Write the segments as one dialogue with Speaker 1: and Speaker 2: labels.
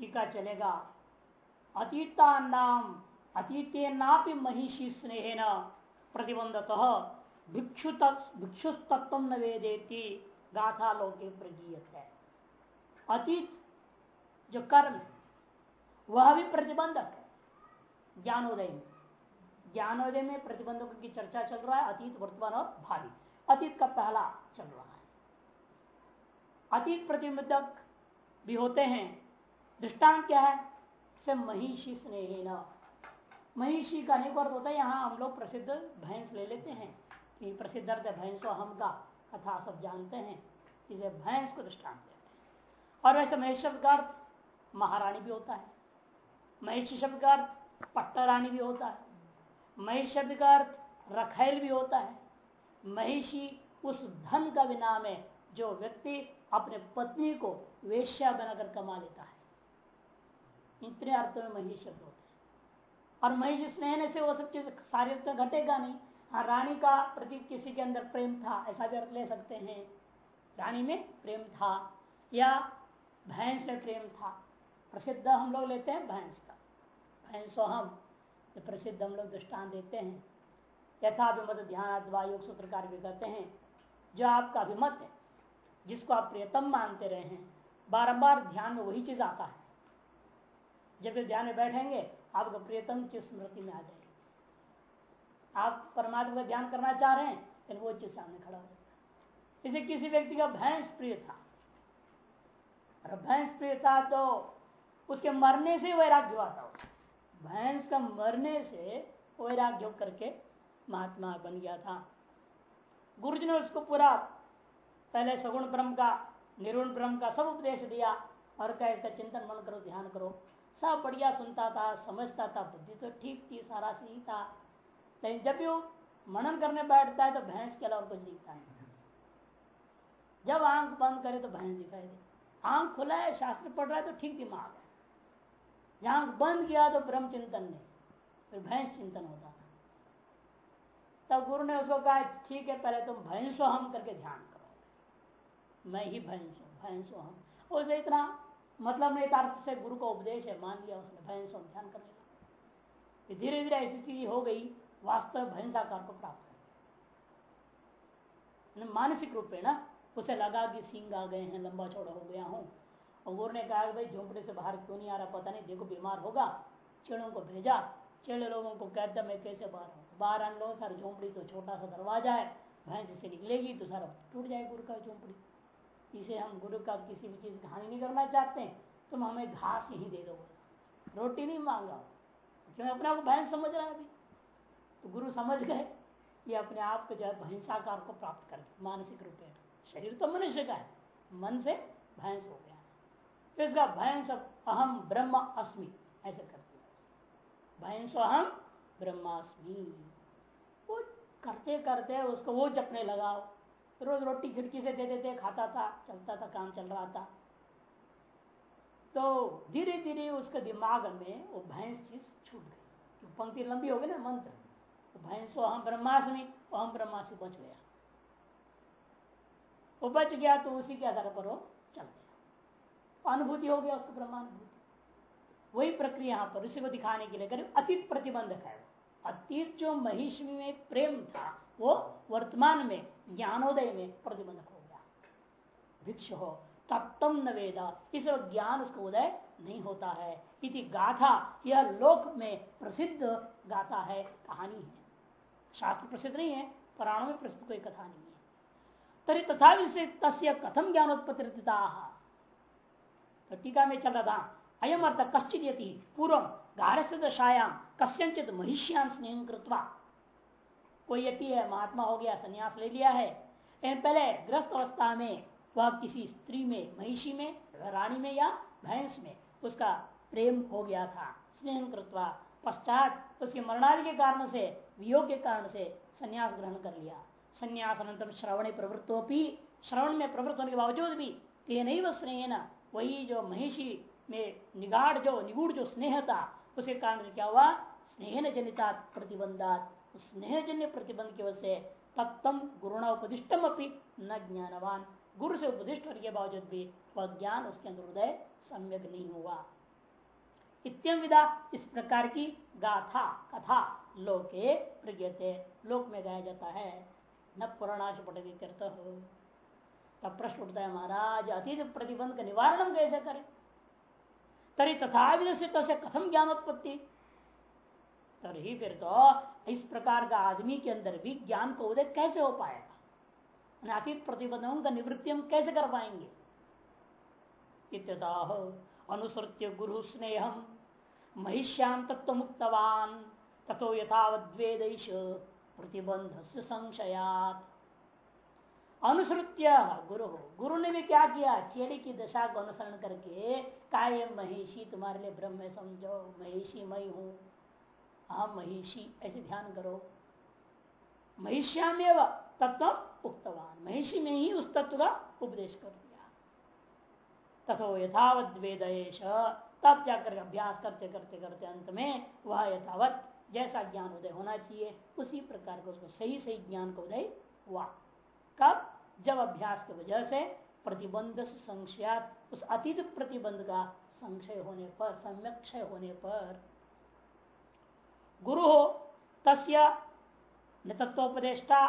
Speaker 1: टीका चलेगा। अतीता नाम अतीते नापि महिषी स्नेह न प्रतिबंधत भिक्षु भिक्षु तत्व न वेदेती गाथा लोके प्रगीयत है अतीत जो कर्म है, वह भी प्रतिबंधक है। ज्ञानोदय में। ज्ञानोदय में प्रतिबंधकों की चर्चा चल रहा है, अतीत वर्तमान और भावी। अतीत का पहला चल रहा है। अतीत प्रतिबंधक भी होते हैं दृष्टांत क्या है? से महिषी स्नेह महिषी का अनेक अर्थ होता है, यहाँ हम लोग प्रसिद्ध भैंस ले लेते हैं। कि प्रसिद्ध अर्थ है भैंसो हम का कथा सब जानते हैं। इसे भैंस को दृष्टांत देते हैं। और वैसे महेश शब्द का अर्थ महारानी भी होता है। महिषी शब्द का अर्थ पट्टा रानी भी होता है। महेश शब्द का अर्थ रखेल भी होता है। महिषी उस धन का भी नाम है, जो व्यक्ति अपने पत्नी को वेश्या बनाकर कमा लेता है। इतने अर्थों में महिष शब्द होते हैं। और महिष स्नेह से वो सब चीज़ सारे अर्थ घटेगा नहीं। हाँ रानी का प्रति किसी के अंदर प्रेम था, ऐसा भी अर्थ ले सकते हैं। रानी में प्रेम था या भैंस में प्रेम था। प्रसिद्ध हम लोग लेते हैं भैंस का। भैंसो हम प्रसिद्ध हम लोग दृष्टान देते हैं। यथाभिमत ध्यान योग सूत्रकार भी कहते हैं। जो आपका अभिमत है, जिसको आप प्रियतम मानते रहे हैं, बारंबार ध्यान में वही चीज़ आता है। जब भी ध्यान में बैठेंगे, आपका प्रियतम चीज़ स्मृति में आ जाएगी। आप परमात्मा का ध्यान करना चाह रहे हैं फिर वो चीज़ सामने खड़ा हो जाता इसे किसी व्यक्ति का भैंस प्रिय था। और भैंस प्रिय था तो उसके मरने से वैराग्य हुआ था भैंस का मरने से वैराग्य करके महात्मा बन गया था। गुरुजी ने उसको पूरा पहले सगुण ब्रह्म का निर्गुण ब्रह्म का सब उपदेश दिया। और क्या इसका चिंतन मन करो, ध्यान करो। सब बढ़िया सुनता था, समझता था, बुद्धि तो ठीक थी, सारा सही था। लेकिन जब वो मनन करने बैठता है तो भैंस के अलावा कुछ दिखता है जब आँख बंद करे तो भैंस दिखाई दे। आँख खुला है, शास्त्र पढ़ रहा है तो ठीक दिमाग है। जहाँ बंद किया तो ब्रह्म चिंतन नहीं, फिर भैंस चिंतन होता था। तब गुरु ने उसको कहा, ठीक है, पहले तुम भैंसो हम करके ध्यान करो। मैं ही भैंस हूँ, भैंसो हम। उसे इतना मतलब नहीं अर्थ से गुरु का उपदेश है, मान लिया उसने, भैंसो ध्यान करने का। धीरे धीरे ऐसी स्थिति हो गई, वास्तव भैंसाकार को प्राप्त कर मानसिक रूप में ना, उसे लगा कि सिंग आ गए हैं, लंबा चौड़ा हो गया हूँ। और गुरु ने कहा भाई, झोंपड़े से बाहर क्यों नहीं आ रहा, पता नहीं, देखो बीमार होगा चेड़ों को भेजा, चेड़े लोगों को कहता मैं कैसे बाहर हूँ बाहर आन लो सर झोंपड़ी तो छोटा सा दरवाज़ा है, भैंस से निकलेगी तो सारा टूट जाए गुरु का झोंपड़ी। इसे हम गुरु का किसी भी चीज़ की हानि नहीं करना चाहते हैं, तुम हमें घास ही दे दो रोटी नहीं मांगा क्यों? अपने आप भैंस समझ रहा है अभी। तो गुरु समझ गए, ये अपने आप को जो है भैंसाकार को प्राप्त कर मानसिक रूप में शरीर तो मनुष्य का है, मन से भैंस हो गया। तो इसका भैंस अहम ब्रह्म अस्मि, ऐसे करते भैंस अहम ब्रह्मास्मि। वो करते करते उसको वो जपने लगा रोज रोटी खिड़की से दे देते, खाता था, चलता था, काम चल रहा था। तो धीरे धीरे उसके दिमाग में वो भैंस चीज़ छूट गई। तो पंक्ति लंबी हो गई ना मंत्र। तो भैंसो हम ब्रह्मास्मि हम ब्रह्मास्मि बच गया। वो बच गया तो उसी के आधार पर वो चल गया। तो अनुभूति हो गया उसको ब्रह्मानुभूति। वही प्रक्रिया यहाँ पर, उसी को दिखाने के लिए करीब अतीत प्रतिबंधक है अतीत जो महिष्मी में प्रेम था, वो वर्तमान में ज्ञानोदय में प्रतिबंधक हो गया। भिक्ष हो तत्व न वेदा। इस ज्ञान उसका उदय नहीं होता है। इति गाथा, यह लोक में प्रसिद्ध गाथा है, कहानी है। शास्त्र प्रसिद्ध नहीं है, पुराणों में प्रसिद्ध कोई कथा नहीं है। तरी तथा तस्य कथम ज्ञानोत्पत्ति तो टीका में चल रहा था अयम अर्थ कश्चित यति, पूर्व गारस्थ दशायाम कस्यचित महिष्याम स्नेह कृत्वा। कोई यति है, महात्मा हो गया, संन्यास ले लिया है। पहले ग्रस्त अवस्था में, वह किसी स्त्री में, महिषी में, रानी में या भैंस में, उसका प्रेम हो गया था। स्नेह कृत्वा पश्चात उसके मरणादि के कारण से, वियोग के कारण से संन्यास ग्रहण कर लिया। संन्यास अनंतर श्रवण प्रवृत्तोपी, श्रवण में प्रवृत्त होने के बावजूद भी तेन स्नेह वही जो महिषी में निगाड़ जो निगूढ़, जो स्नेह था उसके कारण क्या हुआ? स्नेह जनिता प्रतिबंधात स्नेहजन्य प्रतिबंध की वजह से तत्तम गुरुणा उपदिष्टम अपनी न ज्ञानवान। गुरु से उपदिष्ट होने के बावजूद भी वह ज्ञान उसके अंदर उदय सम्यक नहीं हुआ। इत्यम विदा इस प्रकार की गाथा, कथा लोके प्रज्ञते। लोक में गाया जाता है, न पुराणाश पटती हो। तब प्रश्न उठता है, महाराज, अतीत प्रतिबंध का निवारण कैसे करें? तरी तथा से कथम ज्ञानोत्पत्ति। तभी फिर तो इस प्रकार का आदमी के अंदर भी ज्ञान को उदय कैसे हो पाएगा? अतीत प्रतिबंधों का निवृत्ति हम कैसे कर पाएँगे? अनुसृत्य गुरु स्नेह महिष्याम तत्व मुक्तवान तथो यथावद्वेद प्रतिबंध से संशयात। अनुसृत्य गुरु गुरु ने भी क्या किया? चेड़ी की दशा को अनुसरण करके काय महिषी, तुम्हारे लिए ब्रह्म समझो महिषी मई हूँ। हम महिषी, ऐसे ध्यान करो। महिष्याम तत्व उक्तवान। महिषी में ही उस तत्व का उपदेश कर दिया। तथो यथावत वेद तब जाकर अभ्यास करते करते करते अंत में वह यथावत जैसा ज्ञान उदय होना चाहिए, उसी प्रकार का उसको सही सही ज्ञान का उदय हुआ। कब जब अभ्यास की वजह से प्रतिबंध संशयात, उस अतीत प्रतिबंध का संशय होने पर, सम्यक क्षय होने पर गुरु हो तस्य तत्वोपदेष्टा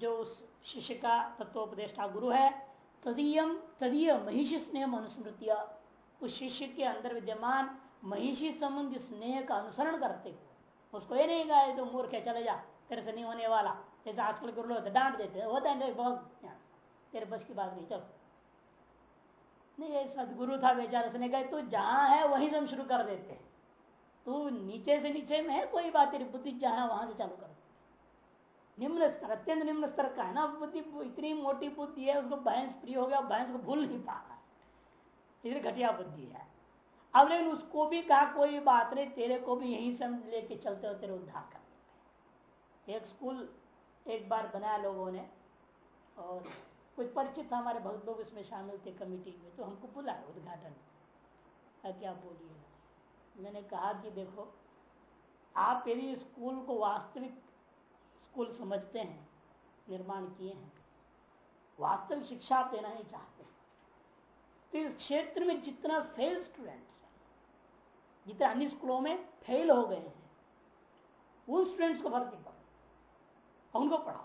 Speaker 1: जो उस शिष्य का तत्वोपदेष्टा गुरु है, तदीय तदीय महिषी स्नेह अनुस्मृतिया उस शिष्य के अंदर विद्यमान महिषी संबंधी स्नेह का अनुसरण करते हो उसको ये नहीं कहा तो मूर्ख है, चले जा, तेरे से नहीं होने वाला। जैसे आजकल गुरु लोग डांट देते होता है बहुत तेरे बस की बात नहीं, चल। नहीं सदगुरु था बेचारा, उसने कहा, तू जहाँ है, वहीं से हम शुरू कर देते हैं। तू नीचे से नीचे में है, कोई बात तेरी बुद्धि जहाँ वहाँ से चालू कर। निम्न स्तर, अत्यंत निम्न स्तर का है ना, बुद्धि इतनी मोटी बुद्धि है, उसको भैंस प्रिय हो गया, भैंस को भूल नहीं पा रहा है। इतनी घटिया बुद्धि है। अब लेकिन उसको भी कहा, कोई बात नहीं, तेरे को भी यही से लेके चलते हो तेरे उद्धार कर एक स्कूल एक बार बनाया लोगों ने, और कुछ परिचित हमारे भक्त लोग इसमें शामिल थे कमेटी में तो हमको बुलाया उद्घाटन। क्या बोलिए? मैंने कहा कि देखो, आप यदि स्कूल को वास्तविक स्कूल समझते हैं, निर्माण किए हैं, वास्तविक शिक्षा देना ही चाहते हैं तो इस क्षेत्र में जितना फेल स्टूडेंट्स है, जितने अन्य स्कूलों में फेल हो गए हैं, उन स्टूडेंट्स को भर्ती करो उनको पढ़ाओ।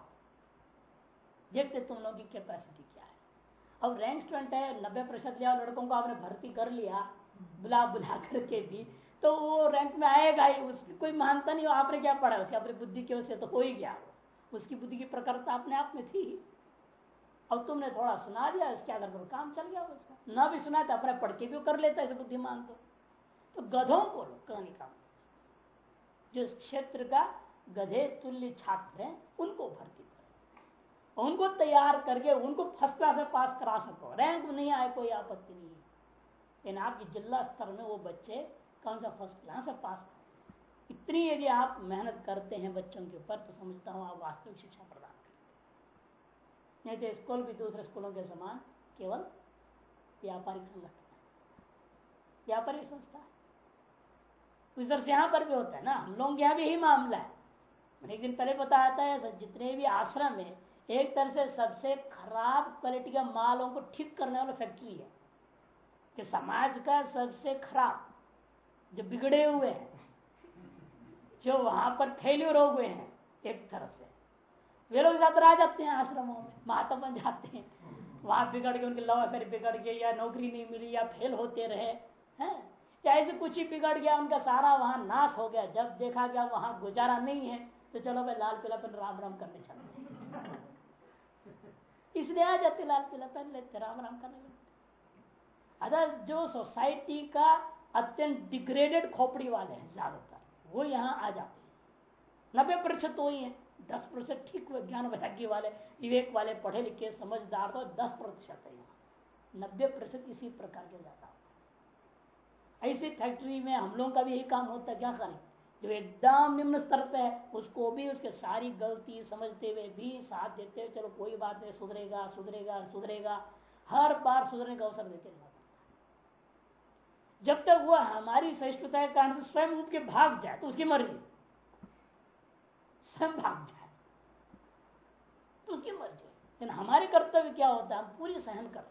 Speaker 1: देखते तुम लोगों की कैपेसिटी क्या है। अब रैंक स्टूडेंट है, नब्बे प्रतिशत लिया लड़कों को आपने भर्ती कर लिया बुला बुला करके भी तो वो रैंक में आएगा ही उसकी कोई मानता नहीं आपने क्या पढ़ा? उसकी अपनी बुद्धि की वजह तो हो ही गया। उसकी बुद्धि की प्रकारता अपने आप में थी। अब तुमने थोड़ा सुना दिया इसके आधार पर काम चल गया उसका। न भी सुना तो अपने पढ़ के भी कर लेता है बुद्धिमान तो। तो गधों को कहने का जो क्षेत्र का गधे तुल्य छात्र है, उनको भर्ती करो। उनको तैयार करके उनको फ़र्स्ट क्लास में पास करा सको। रैंक नहीं आए, कोई आपत्ति नहीं लेकिन आपकी जिला स्तर में वो बच्चे कौन सा फ़र्स्ट क्लास से पास? इतनी यदि आप मेहनत करते हैं बच्चों के ऊपर तो समझता हूँ आप वास्तविक शिक्षा प्रदान करते नहीं तो स्कूल भी दूसरे स्कूलों के समान केवल व्यापारिक संगठन व्यापारिक संस्था है। से यहाँ पर भी होता है ना? हम लोग यहाँ भी यही मामला है। मैंने एक दिन पहले बताया था जितने भी आश्रम है, एक तरह से सबसे खराब क्वालिटी का मालों को ठीक करने वाला फैक्ट्री है। कि समाज का सबसे खराब जो बिगड़े हुए हैं, जो वहाँ पर फेल्यूर हो गए हैं, एक तरह से। वे लोग ज़्यादा आ जाते हैं आश्रमों में, महात्मा बन जाते हैं, वहाँ बिगड़ के उनके लव अफेयर बिगड़ गए, या नौकरी नहीं मिली, या फेल होते रहे, हैं? या ऐसे कुछ ही बिगड़ गया, उनका सारा वहाँ नाश हो गया। जब देखा गया वहाँ गुजारा नहीं है तो चलो भाई लाल पीला पहन, राम राम करने चलते इसलिए आ जाते लाल पीला पहन लेते, राम राम करने लगते। अदर जो सोसाइटी का अत्यंत डिग्रेडेड खोपड़ी वाले हैं ज़्यादातर। वो यहाँ आ जाते हैं। नब्बे प्रतिशत तो वही है। दस प्रतिशत ठीक ज्ञान वैराग्य वाले, विवेक वाले पढ़े लिखे समझदार तो दस प्रतिशत है यहाँ। नब्बे प्रतिशत इसी प्रकार के ज़्यादा होता है। ऐसी फैक्ट्री में हम लोगों का भी यही काम होता है, क्या करें? जो एकदम निम्न स्तर पे है, उसको भी, उसके सारी गलती समझते हुए भी साथ देते हुए, चलो कोई बात नहीं, सुधरेगा सुधरेगा सुधरेगा। हर बार सुधरने का अवसर देते रहना जब तक वह हमारी सहिष्णुता के कारण से स्वयं उठ के भाग जाए तो उसकी मर्ज़ी। स्वयं भाग जाए तो उसकी मर्ज़ी। लेकिन हमारे कर्तव्य क्या होता है? हम पूरी सहन कर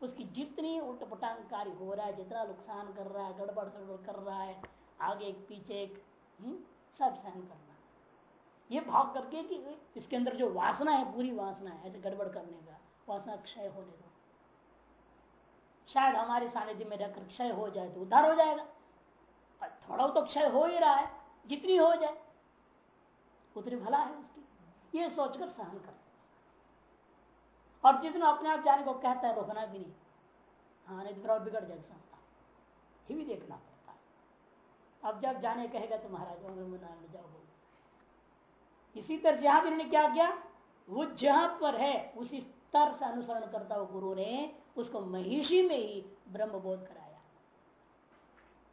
Speaker 1: उसकी जितनी उठपटांगकारी हो रहा है जितना नुकसान कर रहा है गड़बड़ सड़बड़ कर रहा है आगे एक पीछे एक हम्म, सब सहन करना। ये भाव करके कि इसके अंदर जो वासना है पूरी वासना है ऐसे गड़बड़ करने का वासना क्षय होने दो शायद हमारे सानिध्य में रहकर क्षय हो जाए तो उद्धार हो जाएगा। और थोड़ा तो क्षय हो ही रहा है, जितनी हो जाए, उतनी भला है उसकी। ये सोचकर सहन कर। और जितना अपने आप जाने को कहता है, रोकना भी नहीं। हाँ नहीं तो बिगड़ जाएगा संस्था। ये भी देखना पड़ता है। अब जब जाने कहेगा तो महाराज जाओ इसी तरह से यहाँ भी क्या किया? वो जहाँ पर है, उसी स्तर से अनुसरण करता हुआ गुरु ने उसको महिषी में ही ब्रह्म बोध कराया।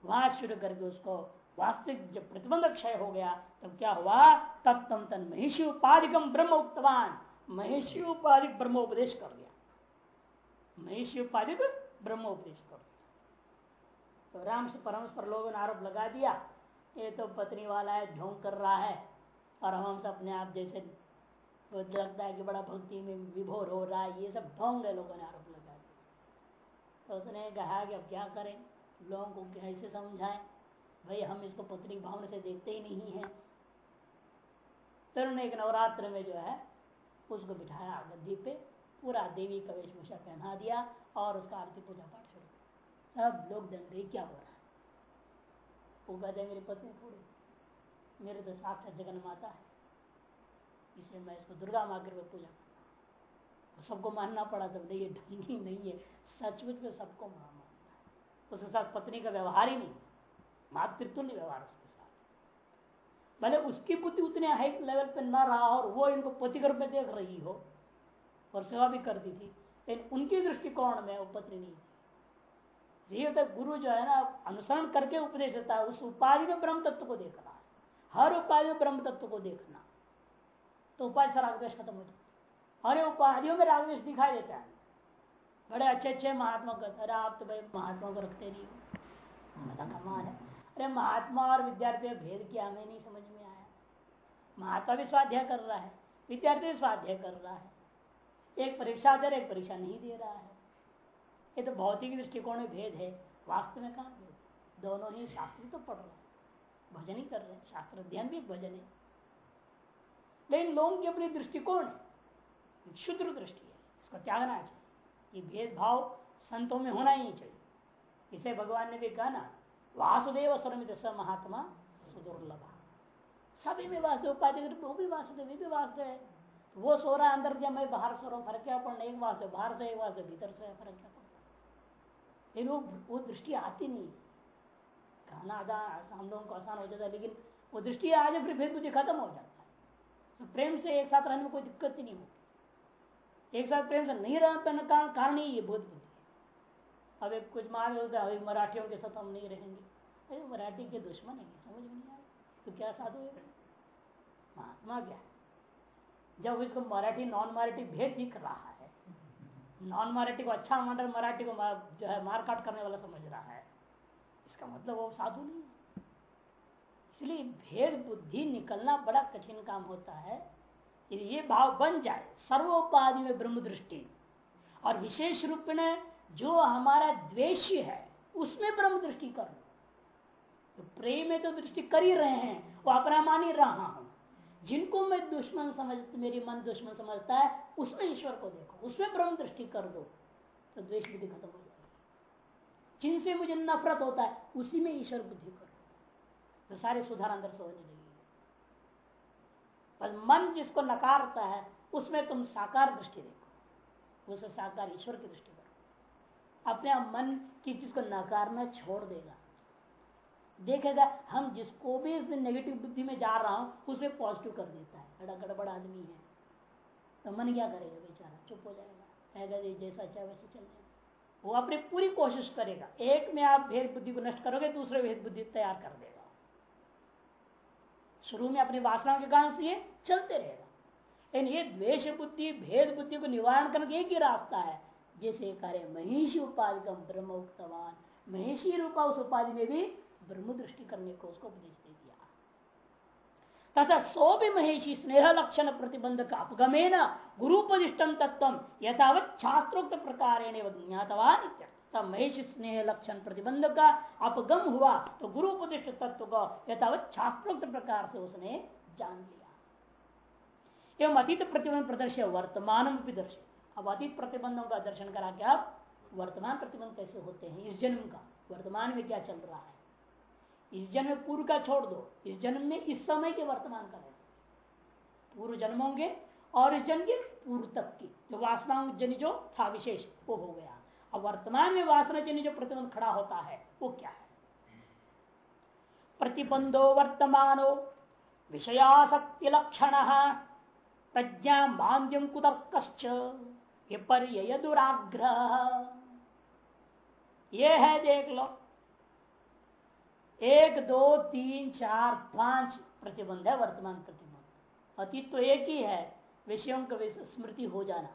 Speaker 1: वहाँ शुरू करके उसको वास्तविक जब प्रतिबंध क्षय हो गया, तब क्या हुआ? तब तम तन महिषी उपाधिकम ब्रह्म उक्तवान। महिषी उपाधिक ब्रह्मोपदेश कर दिया। महिषी उपाधिक ब्रह्मोपदेश कर दिया। तो राम से परमेश्वर लोगों ने आरोप लगा दिया, ये तो पत्नी वाला है, ढोंग कर रहा है। और हम अपने आप जैसे लगता है कि बड़ा भक्ति में विभोर हो रहा है। ये सब ढोंग है लोगों ने आरोप तो उसने कहा कि अब क्या करें? लोगों को कैसे समझाएँ? भाई, हम इसको पत्नी भावना से देखते ही नहीं है। उन्हें एक नवरात्र में जो है, उसको बिठाया गद्दी पे, पूरा देवी का वेशभूषा पहना दिया और उसका आरती पूजा पाठ शुरू सब लोग दंग रहे क्या हो रहा है? वो कहते मेरी पत्नी थोड़ी, मेरे तो साक्षात जगन माता है। इसलिए मैं इसको दुर्गा माँ के रूप पूजा करता तो सबको मानना पड़ा, तब नहीं, ढंगी नहीं है। सचमुच में सबको मानना है। उसके साथ पत्नी का व्यवहार ही नहीं। मातृत्व व्यवहार उसके साथ। भले उसकी बुद्धि उतने हाई लेवल पर ना रहा और वो इनको पतिकर में देख रही हो और सेवा भी करती थी, लेकिन उनके दृष्टिकोण में वो पत्नी नहीं थी। यही होता गुरु जो है ना, अनुसरण करके उपदेश देता है, उस उपाधि में ब्रह्म तत्व को देखना है। हर उपाधि में ब्रह्म तत्व को देखना। तो उपाधि से रागद्वेश खत्म हो जाता है। हर उपाधियों में रागवेश दिखाई देता है। बड़े अच्छे अच्छे महात्मा कहते अरे आप तो भाई महात्मा को रखते नहीं हो। कमाल है। अरे महात्मा और विद्यार्थी भेद क्या हमें नहीं समझ में आया। महात्मा भी स्वाध्याय कर रहा है, विद्यार्थी भी स्वाध्याय कर रहा है। एक परीक्षा दे रहा एक परीक्षा नहीं दे रहा है। ये तो भौतिक दृष्टिकोण में भेद है, वास्तव में कहा भेद दोनों ही शास्त्र तो पढ़ रहे हैं, भजन ही कर रहे हैं, शास्त्र अध्ययन भी एक भजन है। लेकिन लोगों की अपनी दृष्टिकोण है शुद्र दृष्टि है, इसको त्यागना चाहिए। ये भेदभाव संतों में होना ही चाहिए। इसे भगवान ने भी कहा ना, वासुदेव सर्वित स महात्मा सुदुर्लभ। सभी में वासुदेव उपाधि वो भी वासुदेव भी वासुदेव है। तो वो सो रहा अंदर जब मैं बाहर सो रहा हूँ, फ़र्क क्या पड़ना एक वासुदेव बाहर से, एक वासुदेव भीतर से, फ़र्क क्या पड़ता लेकिन वो वो दृष्टि आती नहीं। कहना आधा हम लोगों को आसान हो जाता है, लेकिन वो दृष्टि आ जाए फिर फिर मुझे खत्म हो जाता है। तो प्रेम से एक साथ रहने में कोई दिक्कत ही नहीं होती। एक साथ प्रेम से नहीं रहने का कारण ही ये बोध बुद्धि अब एक कुछ मान होता है मराठियों के साथ हम नहीं रहेंगे। अरे, मराठी के दुश्मन है समझ में नहीं आया तो क्या साधु है? महात्मा क्या जब इसको मराठी नॉन मराठी भेद दिख रहा है नॉन मराठी को अच्छा मान रहा मराठी को जो है, मारकाट करने वाला समझ रहा है, इसका मतलब वो साधु नहीं है। इसलिए भेद बुद्धि निकलना बड़ा कठिन काम होता है। यदि ये भाव बन जाए, सर्वोपाधि में ब्रह्म दृष्टि और विशेष रूप में जो हमारा द्वेष्य है, उसमें ब्रह्म दृष्टि कर। तो प्रेम में तो दृष्टि कर ही रहे हैं, वो अपना मान ही रहा हूँ। जिनको मैं दुश्मन समझ, मेरी मन दुश्मन समझता है, उसमें ईश्वर को देखो, उसमें ब्रह्म दृष्टि कर दो तो द्वेष बुद्धि खत्म हो जाएगी जिनसे मुझे नफरत होता है, उसी में ईश्वर बुद्धि करो। तो सारे सुधार अंदर से होने पर मन जिसको नकारता है, उसमें तुम साकार दृष्टि देखो। उसे साकार ईश्वर की दृष्टि करो। अपने आप मन की चीज़ को नकारना छोड़ देगा। देखेगा, हम जिसको भी इसमें नेगेटिव बुद्धि में जा रहा हूँ उसमें पॉजिटिव कर देता है। बड़ा गड़बड़ आदमी है। तो मन क्या करेगा बेचारा? चुप हो जाएगा। कहेगा जैसा चाहे वैसे चल जाएगा। वो अपनी पूरी कोशिश करेगा। एक में आप भेद बुद्धि को नष्ट करोगे, दूसरे भेद बुद्धि तैयार कर देगा। शुरू में अपनी वासनाओं के कारण से चलते रहेगा। लेकिन ये द्वेष बुद्धि, भेद बुद्धि को निवारण करने का एक ही रास्ता है, जैसे कार्य महिषी उपाधि का ब्रह्म उक्तवान। महिषी रूपा उस उपाधि में भी ब्रह्म दृष्टि करने को उसको उपदेश दे दिया। तथा सो भी महेशी स्नेह लक्षण प्रतिबंध का अपगमे न गुरुपदिष्टम तत्व यथावत शास्त्रोक्त प्रकार ज्ञातवान तब महेश स्नेह लक्षण प्रतिबंध का अपगम हुआ तो गुरुपदिष्ट तत्व को यथावत शास्त्रोक्त प्रकार से उसने जान लिया। एवं अतीत प्रतिबंध प्रदर्शन वर्तमान दर्शन अब अतीत प्रतिबंधों का दर्शन करा के आप वर्तमान प्रतिबंध कैसे होते हैं? इस जन्म का। वर्तमान में क्या चल रहा है? इस जन्म पूर्व का छोड़ दो। इस जन्म में इस समय के वर्तमान का है पूर्व जन्मों के और इस जन्म के पूर्व तक की। जो वासना जन जो था विशेष, वो हो गया। अब वर्तमान में वासना जन जो प्रतिबंध खड़ा होता है, वो क्या है? प्रतिबंधो वर्तमानो विषयाशक्ति लक्षण प्रज्ञा मांद्यम कुतर्क विपर्य दुराग्रह ये है देख लो। एक, दो, तीन, चार, पाँच प्रतिबंध है वर्तमान प्रतिबंध। अतीत तो एक ही है, विषयों का स्मृति हो जाना।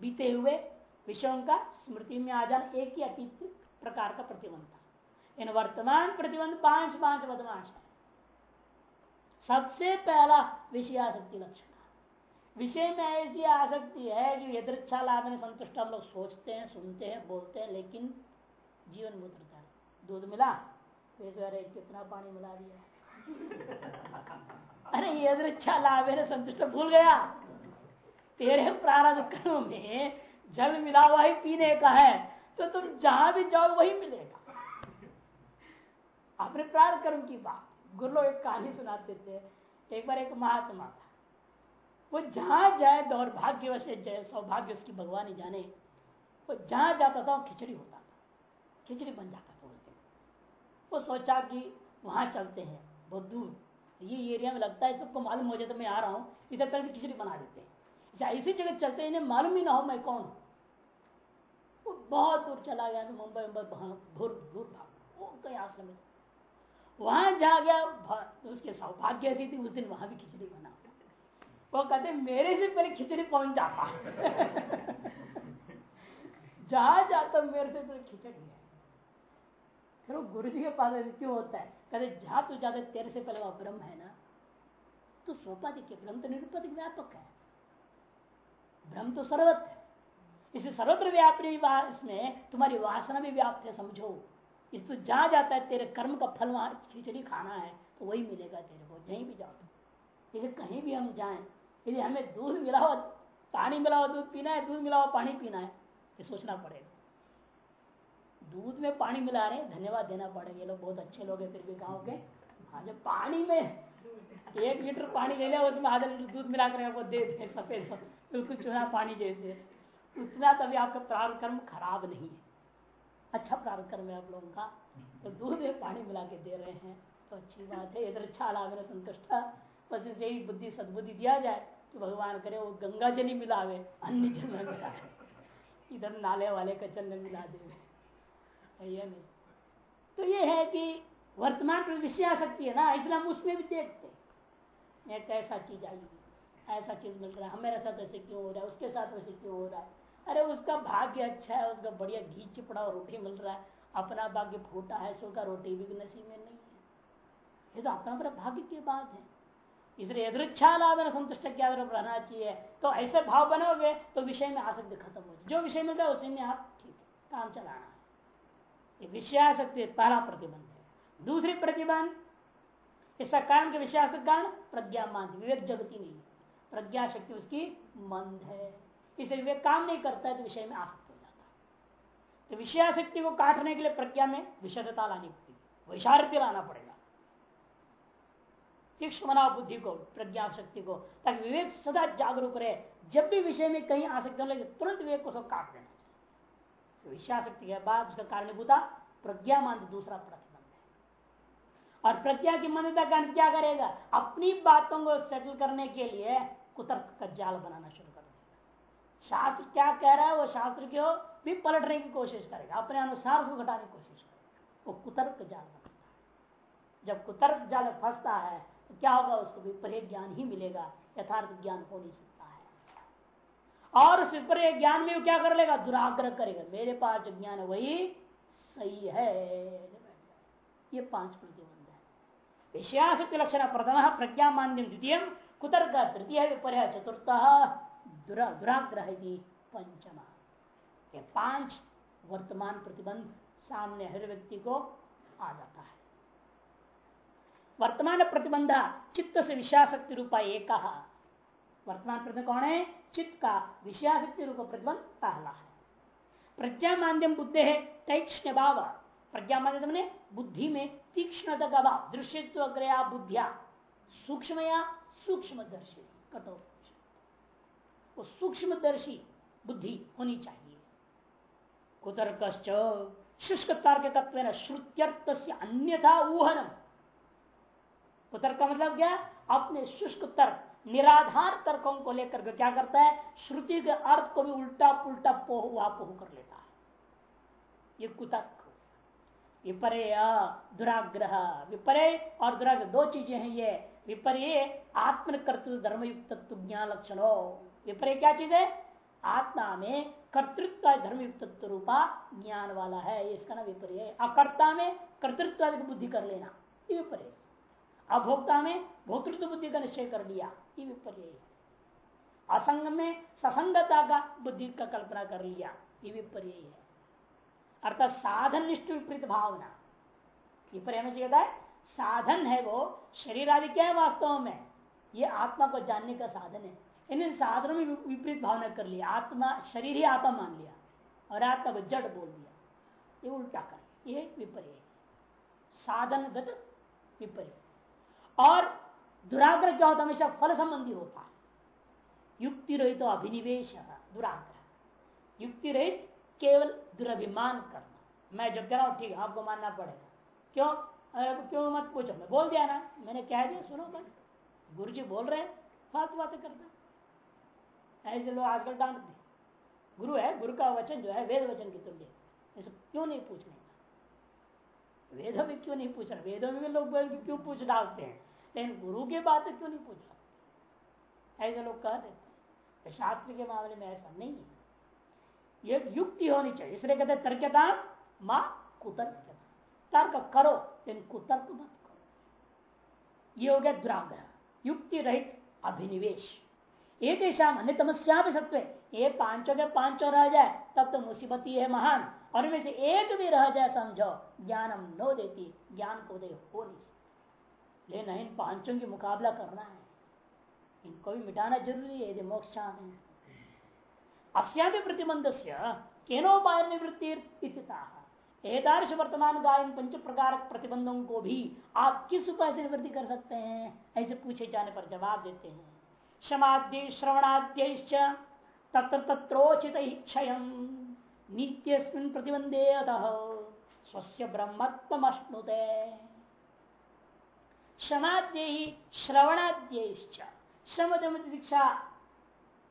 Speaker 1: बीते हुए विषयों का स्मृति में आ जाना एक ही अतीत प्रकार का प्रतिबंध था। इन वर्तमान प्रतिबंध पाँच पाँच, बदमाश है। सबसे पहला विषयाशक्ति लक्षण। विषय में ऐसी आसक्ति है कि यदृच्छा लाभ में संतुष्ट हम लोग सोचते हैं सुनते हैं बोलते हैं लेकिन जीवन में उतरता है। दूध मिला? अरे कितना पानी मिला दिया। अरे यदृच्छा लाभ है संतुष्ट भूल गया। तेरे प्रारंभ कर्म में जल मिला हुआ ही पीने का है तो तुम जहाँ भी जाओ वही मिलेगा। अपने प्राण कर्म की बात। गुरु लोग एक कहानी सुनाते थे। एक बार एक महात्मा था। वो जहाँ जाए दौर्भाग्य से जय, सौभाग्य उसकी भगवान ही जाने, वो जहाँ जाता था, खिचड़ी होता था। खिचड़ी बन जाता था उस दिन। वो सोचा कि वहाँ चलते हैं, बहुत दूर। ये एरिया में लगता है सबको मालूम हो जाए तो मैं आ रहा हूँ इसे पहले खिचड़ी बना देते हैं। ऐसी जगह चलते इन्हें मालूम ही ना हो मैं कौन। वो बहुत दूर चला गया मुंबई मुंबई भूर भाग। आश्रम में। वहाँ जा गया उसके सौभाग्य ऐसी थी उस दिन वहाँ भी खिचड़ी बना। वो कहते मेरे से पहले खिचड़ी पहुँच जाता जहाँ जाता मेरे से पहले खिचड़ी है। फिर वो गुरु जी के पास क्यों होता है? कहते जहाँ तू जाते तेरे से पहले वो ब्रह्म है ना? तो सोपाधिक ब्रह्म तो निरुपाधिक व्यापक है। ब्रह्म तो सर्वत्र है। इसे सर्वत्र व्यापी इसमें तुम्हारी वासना भी व्याप्त है, समझो। इस तो जहाँ जाता है, तेरे कर्म का फल वहाँ खिचड़ी खाना है तो वही मिलेगा तेरे को, जहीं भी जाओ। इसे कहीं भी हम जाएँ यदि हमें दूध मिला पानी मिला दूध पीना है, दूध मिला पानी पीना है, ये सोचना पड़ेगा। दूध में पानी मिला रहे धन्यवाद देना पड़ेगा। ये लोग बहुत अच्छे लोग हैं, फिर भी गाँव के। हाँ पानी में एक लीटर पानी ले लिया, उसमें आधा लीटर दूध मिला कर आपको दे दे सफ़ेद बिल्कुल चूना पानी जैसे। उतना तभी आपका प्रारंभ कर्म खराब नहीं है। अच्छा प्रारंभ कर्म है आप लोगों का। तो दूध में पानी मिला के दे रहे हैं तो अच्छी बात है। इधर अच्छा लाभ संतुष्ट बस इसे ही बुद्धि, सदबुद्धि दिया जाए। तो भगवान करे, वो गंगा जल ही मिलावे, अन्य जल में मिला इधर नाले वाले का जल मिला दे नहीं? तो ये है कि वर्तमान पर विषय आ सकती है ना, इसलिए हम उसमें भी देखते एक ऐसा चीज़ आई ऐसा चीज़ मिल रहा है। हमारे साथ ऐसे क्यों हो रहा है? उसके साथ वैसे क्यों हो रहा है? अरे उसका भाग्य अच्छा है, उसका बढ़िया घी चिपड़ा रोटी मिल रहा है। अपना भाग्य फूटा है सो का रोटी भी नसीब में नहीं है। ये तो अपना अपना भाग्य की बात है। इसलिए यदृच्छा लाभ संतुष्ट क्या रहना चाहिए तो ऐसे भाव बनोगे तो विषय में आसक्ति खत्म हो जो विषय मिल है, उसी में आप ठीक काम चलाना है। ये विषयाशक्ति पहला प्रतिबंध है। दूसरी प्रतिबंध, इसका कारण के विषय कारण? प्रज्ञा मान विवेक जगती नहीं प्रज्ञा शक्ति उसकी मंद है। इसे विवेक काम नहीं करता है तो विषय में आसक्त हो जाता है। तो विषयाशक्ति को काटने के लिए प्रज्ञा में विषदता लानी पड़ेगी। वैशारथ्य लाना पड़ेगा। तीक्ष्ण बना बुद्धि को प्रज्ञा शक्ति को, ताकि विवेक सदा जागरूक रहे। जब भी विषय में कहीं आसक्ति लगे, तुरंत विवेक को सब काट देना चाहिए। तो विषयाशक्ति के बाद उसका कारणभूता प्रज्ञा मान दूसरा प्रतिबंध है। और प्रज्ञा की मान्यता कारण क्या करेगा? अपनी बातों को सेटल करने के लिए कुतर्क का जाल बनाना शुरू कर देगा। शास्त्र क्या कह रहा है, वो शास्त्र को भी पलटने की कोशिश करेगा, अपने अनुसार उसको घटाने की कोशिश करेगा। वो कुतर्क जाल बनता जब कुतर्क जाल फंसता है तो क्या होगा उसको विपरीत ज्ञान ही मिलेगा, यथार्थ ज्ञान हो नहीं सकता है। और उस विपरीत ज्ञान में वो क्या कर लेगा? दुराग्रह करेगा। मेरे पास जो ज्ञान है वही सही है। ये पाँच प्रतिबंध है। विषयाशक्ति लक्षण प्रथम प्रज्ञा मान्यम द्वितीय, कुतर्क तृतीय विपर्य चतुर्थ दुराग्रह पंचम। ये पाँच वर्तमान प्रतिबंध सामने हर व्यक्ति को आ जाता है। वर्तमान प्रतिबंध चित्त से विषयाशक्ति रूपा एक। वर्तमान प्रतिबंध कौन है? चित्त का विषयाशक्ति रूप प्रतिबंध पहला है। प्रज्ञा माध्यम बुद्धि है तैक्ष्ण भाव प्रज्ञा माध्यम ने बुद्धि में तीक्ष्णता का भाव। दृश्यत्व क्रिया बुद्धिया। सूक्ष्म या सूक्ष्म दर्शी कठोर वो सूक्ष्मदर्शी बुद्धि होनी चाहिए। कुतर्क शुष्क तार्क तत्व श्रुत्यर्थ से अन्यथा ऊहनम। कुतर्क का मतलब क्या? अपने शुष्क तर्क, निराधार तर्कों को लेकर के क्या करता है? श्रुति के अर्थ को भी उल्टा पुल्टा पोह पोह कर लेता है। ये कुतर्क। विपर्य दुराग्रह। विपर्य और दुराग्रह दो चीज़ें हैं ये। विपर्य आत्मकर्तृत्व धर्मयुक्त ज्ञान लक्षण। हो विपर्य क्या चीज़ है? आत्मा में कर्तृत्व धर्मयुक्त रूपा ज्ञान वाला है। इसका नाम विपर्य अकर्ता में कर्तृत्व बुद्धि कर लेना। विपर्य। अभोक्ता में भोक्तृत्व बुद्धि का निश्चय कर लिया। ये विपर्य असंग में ससंगता का बुद्धि का कल्पना कर लिया। ये विपर्य है। अर्थात साधन निष्ठ विपरीत भावना। विपर्य में कहता है, साधन है वो शरीर आदि क्या है वास्तव में? ये आत्मा को जानने का साधन है। इन साधनों में विपरीत भावना कर लिया। आत्मा शरीर ही आत्मा मान लिया और आत्मा को जड़ बोल दिया। ये उल्टा कर ये विपर्य साधन गत विपर्य। और दुराग्रह क्या होता है हमेशा फल संबंधी होता है। युक्ति रहित तो अभिनिवेश दुराग्रह। युक्ति रहित केवल दुराभिमान करना। मैं जो कह रहा हूँ, ठीक है, आपको मानना पड़ेगा। क्यों? अरे क्यों मत पूछो? मैं बोल दिया ना। मैंने कह दिया, सुनो बस। गुरु जी बोल रहे हैं, फालतू बातें करता ऐसे लोग आजकल डांटते गुरु है, गुरु का वचन जो है, वेद वचन की तुल्य ऐसे क्यों नहीं पूछने वेदों में क्यों नहीं पूछ रहे? वेदों में भी लोग क्यों पूछ डालते हैं? लेकिन गुरु के बात क्यों नहीं पूछ सकते? ऐसे लोग कह देते हैं। शास्त्र के मामले में ऐसा नहीं है। ये युक्ति होनी चाहिए। इसलिए कहते तर्कता माँ कुतर्क तर्क करो, लेकिन कुतर्क मत करो। ये हो गया दुराग्रह। युक्ति रहित अभिनिवेश। एक अन्य तमस्या भी सत्व ये पाँचों के पाँचों रह जाए, तब तो मुसीबत ही है महान। और में से एक भी रह जाए समझो, ज्ञानम नो देती, ज्ञान को दे हो नहीं सकते। लेकिन इन पाँचों की मुकाबला करना है। इनको भी मिटाना ज़रूरी है, यदि मोक्ष चाहते हैं। अस्या भी प्रतिबंध से केनोपाय निवृत्ति एदार्श वर्तमान गायन पंच प्रकार प्रतिबंधों को भी आप किस उपाय से निवृत्ति कर सकते हैं? ऐसे पूछे जाने पर जवाब देते हैं। क्षमाद्य श्रवणाद्य तत्र तत्रोचित क्षय नित्य प्रतिबंधे स्वस्थ ब्रह्मत्व अश्नुते क्षमाद्य श्रवणाद्य श्रम दीक्षा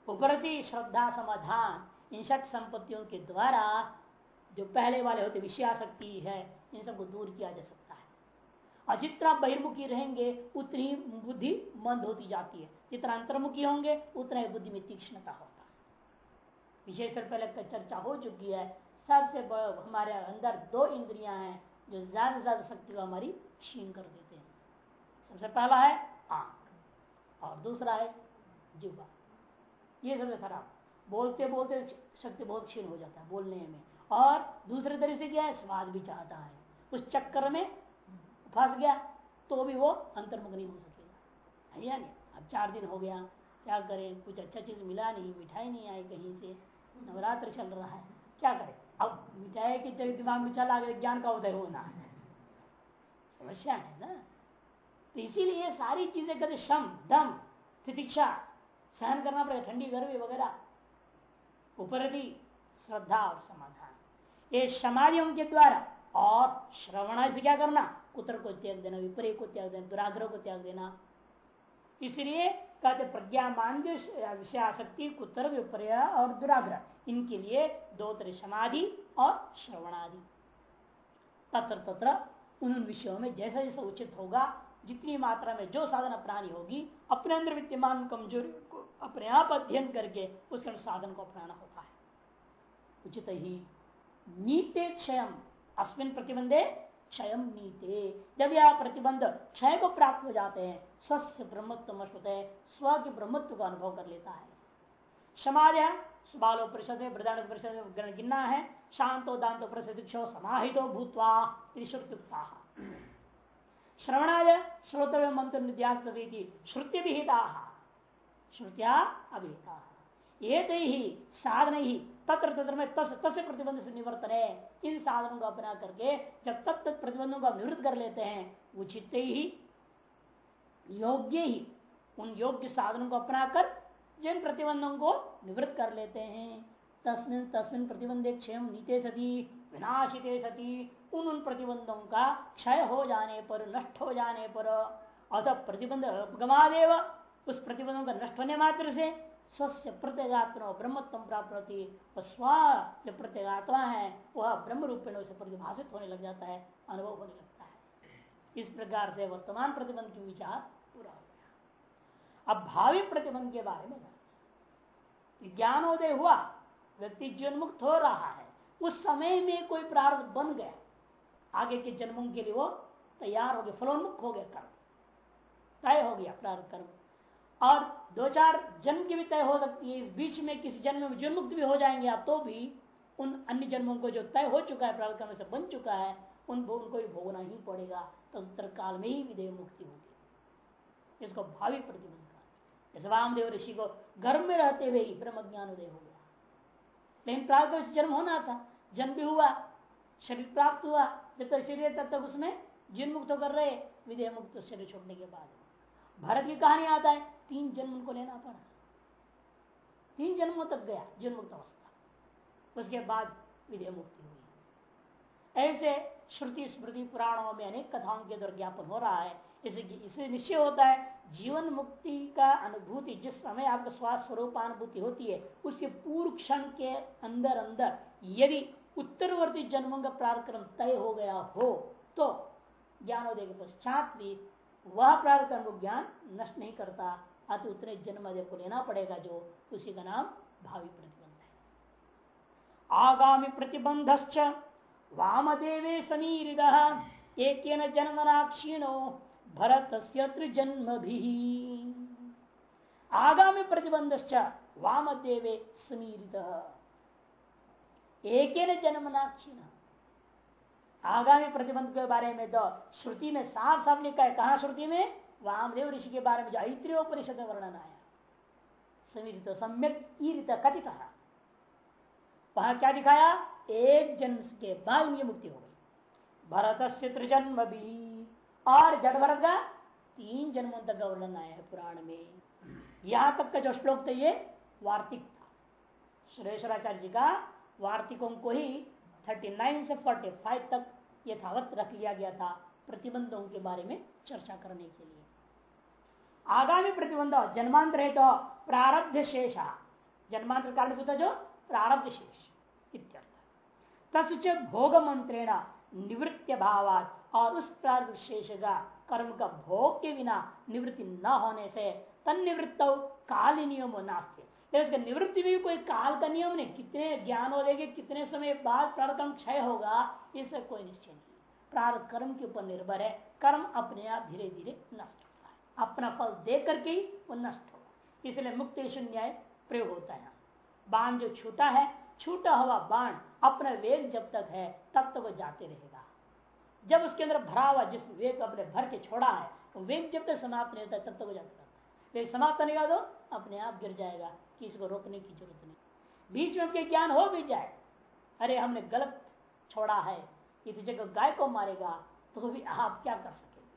Speaker 1: उपरति श्रद्धा समाधान इन शक संपत्तियों के द्वारा जो पहले वाले होते विषयाशक्ति है, इन सबको दूर किया जा सकता है। और जितना बहिर्मुखी रहेंगे, उतनी बुद्धि मंद होती जाती है। जितना अंतर्मुखी होंगे, उतना ही बुद्धि में तीक्ष्णता होता है। विशेष पहले चर्चा हो चुकी है, सबसे हमारे अंदर दो इंद्रियाँ हैं, जो ज़्यादा से ज़्यादा शक्ति को हमारी क्षीण कर देते सबसे पहला है आँख, और दूसरा है जिह्वा ये सबसे खराब। बोलते बोलते शक्ति बहुत क्षीण हो जाता है बोलने में। और दूसरे तरह से क्या है? स्वाद भी चाहता है। उस चक्कर में फंस गया तो भी वो अंतर्मुख नहीं हो सकेगा। है या नहीं अब चार दिन हो गया, क्या करें? कुछ अच्छा चीज़ मिला नहीं, मिठाई नहीं आई कहीं से। नवरात्र चल रहा है, क्या करें? अब मिठाई के दिमाग में चला गया, ज्ञान का उदय होना है। समस्या है ना? तो इसीलिए सारी चीज़ें कहते श्रम दम, तितिक्षा, सहन करना पड़ेगा, ठंडी गर्मी वगैरह, उपरति, श्रद्धा और समाधान। ये समाधियों के द्वारा और श्रवण से क्या करना? कुत्र को त्याग देना, विपरीय को त्याग देना, दुराग्रह को त्याग देना। इसलिए कहते प्रज्ञा मान विषय आसक्ति, कुत्र, विपर्य और दुराग्रह, इनके लिए दो तरह समाधि और श्रवणादि। तत्र तत्र उन विषयों में जैसा जैसा उचित होगा जितनी मात्रा में जो साधन अपनानी होगी, अपने अंदर विद्यमान कमज़ोरी को अपने आप अध्ययन करके उसके साधन को अपनाना होता है। उचित ही नीते क्षय अस्मिन प्रतिबंधे क्षय नीते। जब यह प्रतिबंध क्षय को प्राप्त हो जाते हैं स्वस्थ ब्रह्मत्व स्व के ब्रह्मत्व का अनुभव कर लेता है। समाज बालो परिषद में वृदान परिषद गिनना है? शांतो दांतो प्रसिद्ध समाहितो भूतवा श्रुत्युक्ता श्रवणाय श्रोतव्य मंत्र निध्यास श्रुति विहिता श्रुतिया अभिहिता ये ही साधन ही तत्र तत्र में तस तस्य प्रतिबंध से निवर्तन है इन साधनों को अपना करके जब तक तक प्रतिबंधों का निवृत्त कर लेते हैं, उचित ही योग्य ही उन योग्य साधनों को अपना कर जिन प्रतिबंधों को निवृत्त कर लेते हैं। तस्मिन तस्मिन प्रतिबंधे क्षेम नीते सती विनाशिते सती। उन उन प्रतिबंधों का क्षय हो जाने पर, नष्ट हो जाने पर, अतः प्रतिबंध गमादेव, उस प्रतिबंधों का नष्ट होने मात्र से स्वस्थ प्रत्येगात्मा ब्रह्मत्म प्राप्त होती स्व जो प्रत्येगात्मा है, वह ब्रह्म रूप में उसे प्रतिभाषित होने लग जाता है, अनुभव होने लगता है। इस प्रकार से वर्तमान प्रतिबंध की विचार पूरा हो गया। अब भावी प्रतिबंध के बारे में ज्ञानोदय हुआ, व्यक्ति जीवन मुक्त हो रहा है। उस समय में कोई प्रारंभ बन गया। आगे के जन्मों के लिए वो तैयार हो गया, फलोन्मुख हो गया कर्म। तय हो गया प्रारंभ कर्म। और दो चार जन्म की भी तय हो सकती है इस बीच में किसी जन्म में जीवन मुक्त भी हो जाएँगे आप तो भी उन अन्य जन्मों को जो तय हो चुका है, प्रारंभ कर्म से बन चुका है, उन उनको भी भोगना ही पड़ेगा। तो उत्तर काल में ही विधेय मुक्ति होगी। इसको भावी प्रतिबंध का जैसे वामदेव ऋषि को गर्भ में रहते हुए ही ब्रह्म ज्ञान उदय हो लेकिन प्रारंभ से जन्म होना था। जन्म भी हुआ, शरीर प्राप्त हुआ, जब तक शरीर तब तक उसमें जिन मुक्त कर रहे विधेय मुक्त शरीर छोड़ने के बाद। भारत की कहानी आता है, तीन जन्म उनको लेना पड़ा। तीन जन्मों तक गया, जिन मुक्त अवस्था। उसके बाद विधेय मुक्ति हुई। ऐसे श्रुति स्मृति पुराणों में अनेक कथाओं के द्वारा ज्ञापन हो रहा है इसे इसे निश्चय होता है जीवन मुक्ति का अनुभूति, जिस समय आपको स्वास्थ्य स्वरूपानुभूति होती है उसके पूर्व क्षण के अंदर अंदर, यदि उत्तरवर्ती जन्मों का प्रारक्रम तय हो गया हो तो ज्ञानोदय के पश्चात भी वह प्रारक्रम को ज्ञान नष्ट नहीं करता, अति उतने जन्म को लेना पड़ेगा जो उसी का नाम भावी प्रतिबंध है। आगामी प्रतिबंध वामदेवे समीरिद एक जन्मना क्षीणो भरत जन्म भी आगामी प्रतिबंध वामदेवे समीरित। एक जन्मनाक्षी आगामी प्रतिबंध के बारे में तो श्रुति में साफ़ साफ़ लिखा है। कहा श्रुति में वामदेव ऋषि के बारे में जो ऐत्रियोपनिषद में वर्णन आया समीरित, सम्यक, ईरित, कथित। वहाँ क्या दिखाया? एक जन्म के बाद ये मुक्ति हो गई। भरत से त्रिजन्म भी और जड़ भरत का तीन जन्मों तक का वर्णन आया है पुराण में। यहाँ तक का जो श्लोक था ये वार्तिक था। सुरेश्वराचार्य जी का वार्तिकों को ही 39 से 45 तक यथावत रख लिया गया था प्रतिबंधों के बारे में चर्चा करने के लिए। आगामी प्रतिबंध, जन्मांतर है तो प्रारब्ध शेष, जन्मांतर कारण जो प्रारब्ध शेष, इत्यर्थ। भोग मंत्रेण निवृत्त भावात और उस प्रार्थ शेष का कर्म का भोग के बिना निवृत्ति न होने से तन निवृत्त काल नियम नास्ते। इसका निवृत्ति भी कोई काल का नियम नहीं, कितने ज्ञान हो देंगे, कितने समय बाद प्रारकर्म क्षय होगा, इससे कोई निश्चय नहीं। प्रार्थ कर्म के ऊपर निर्भर है, कर्म अपने आप धीरे धीरे नष्ट होता है। अपना फल दे करके ही वो नष्ट होगा। इसलिए मुक्त न्याय प्रयोग होता है। बाण जो छूटा है, छूटा हुआ बाण अपना वेग जब तक है, तब तक वो जाते रहेगा। जब उसके अंदर भरा हुआ जिस वेग अपने भर के छोड़ा है, वो वेग जब तक समाप्त नहीं होता तब तक हो जाता है। वेग समाप्त नहीं का तो अपने आप गिर जाएगा किसी को रोकने की ज़रूरत नहीं। बीच में उनके ज्ञान हो भी जाए, अरे हमने गलत छोड़ा है इस जगह गाय को मारेगा तो भी आप क्या कर सकेंगे?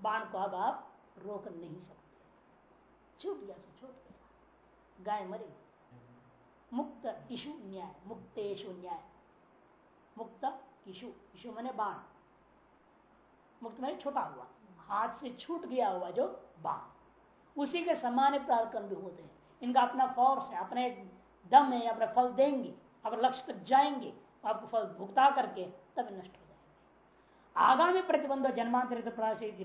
Speaker 1: बाण को अब आप रोक नहीं सकते। छूट गया सो छूट गया। गाय मरी। मुक्त इशु न्याय, मुक्तेशु न्याय। मुक्त इशु इशु मैंने बाण मुक्त मैंने छोटा हुआ, हाथ से छूट गया हुआ जो बाण उसी के समान प्रारकर्म भी होते हैं। इनका अपना फोर्स है, अपने दम है, अपना फल देंगे अगर लक्ष्य तक जाएँगे, आपको फल भुगता करके तब नष्ट हो जाएँगे। आगामी प्रतिबंध, जन्मांतरित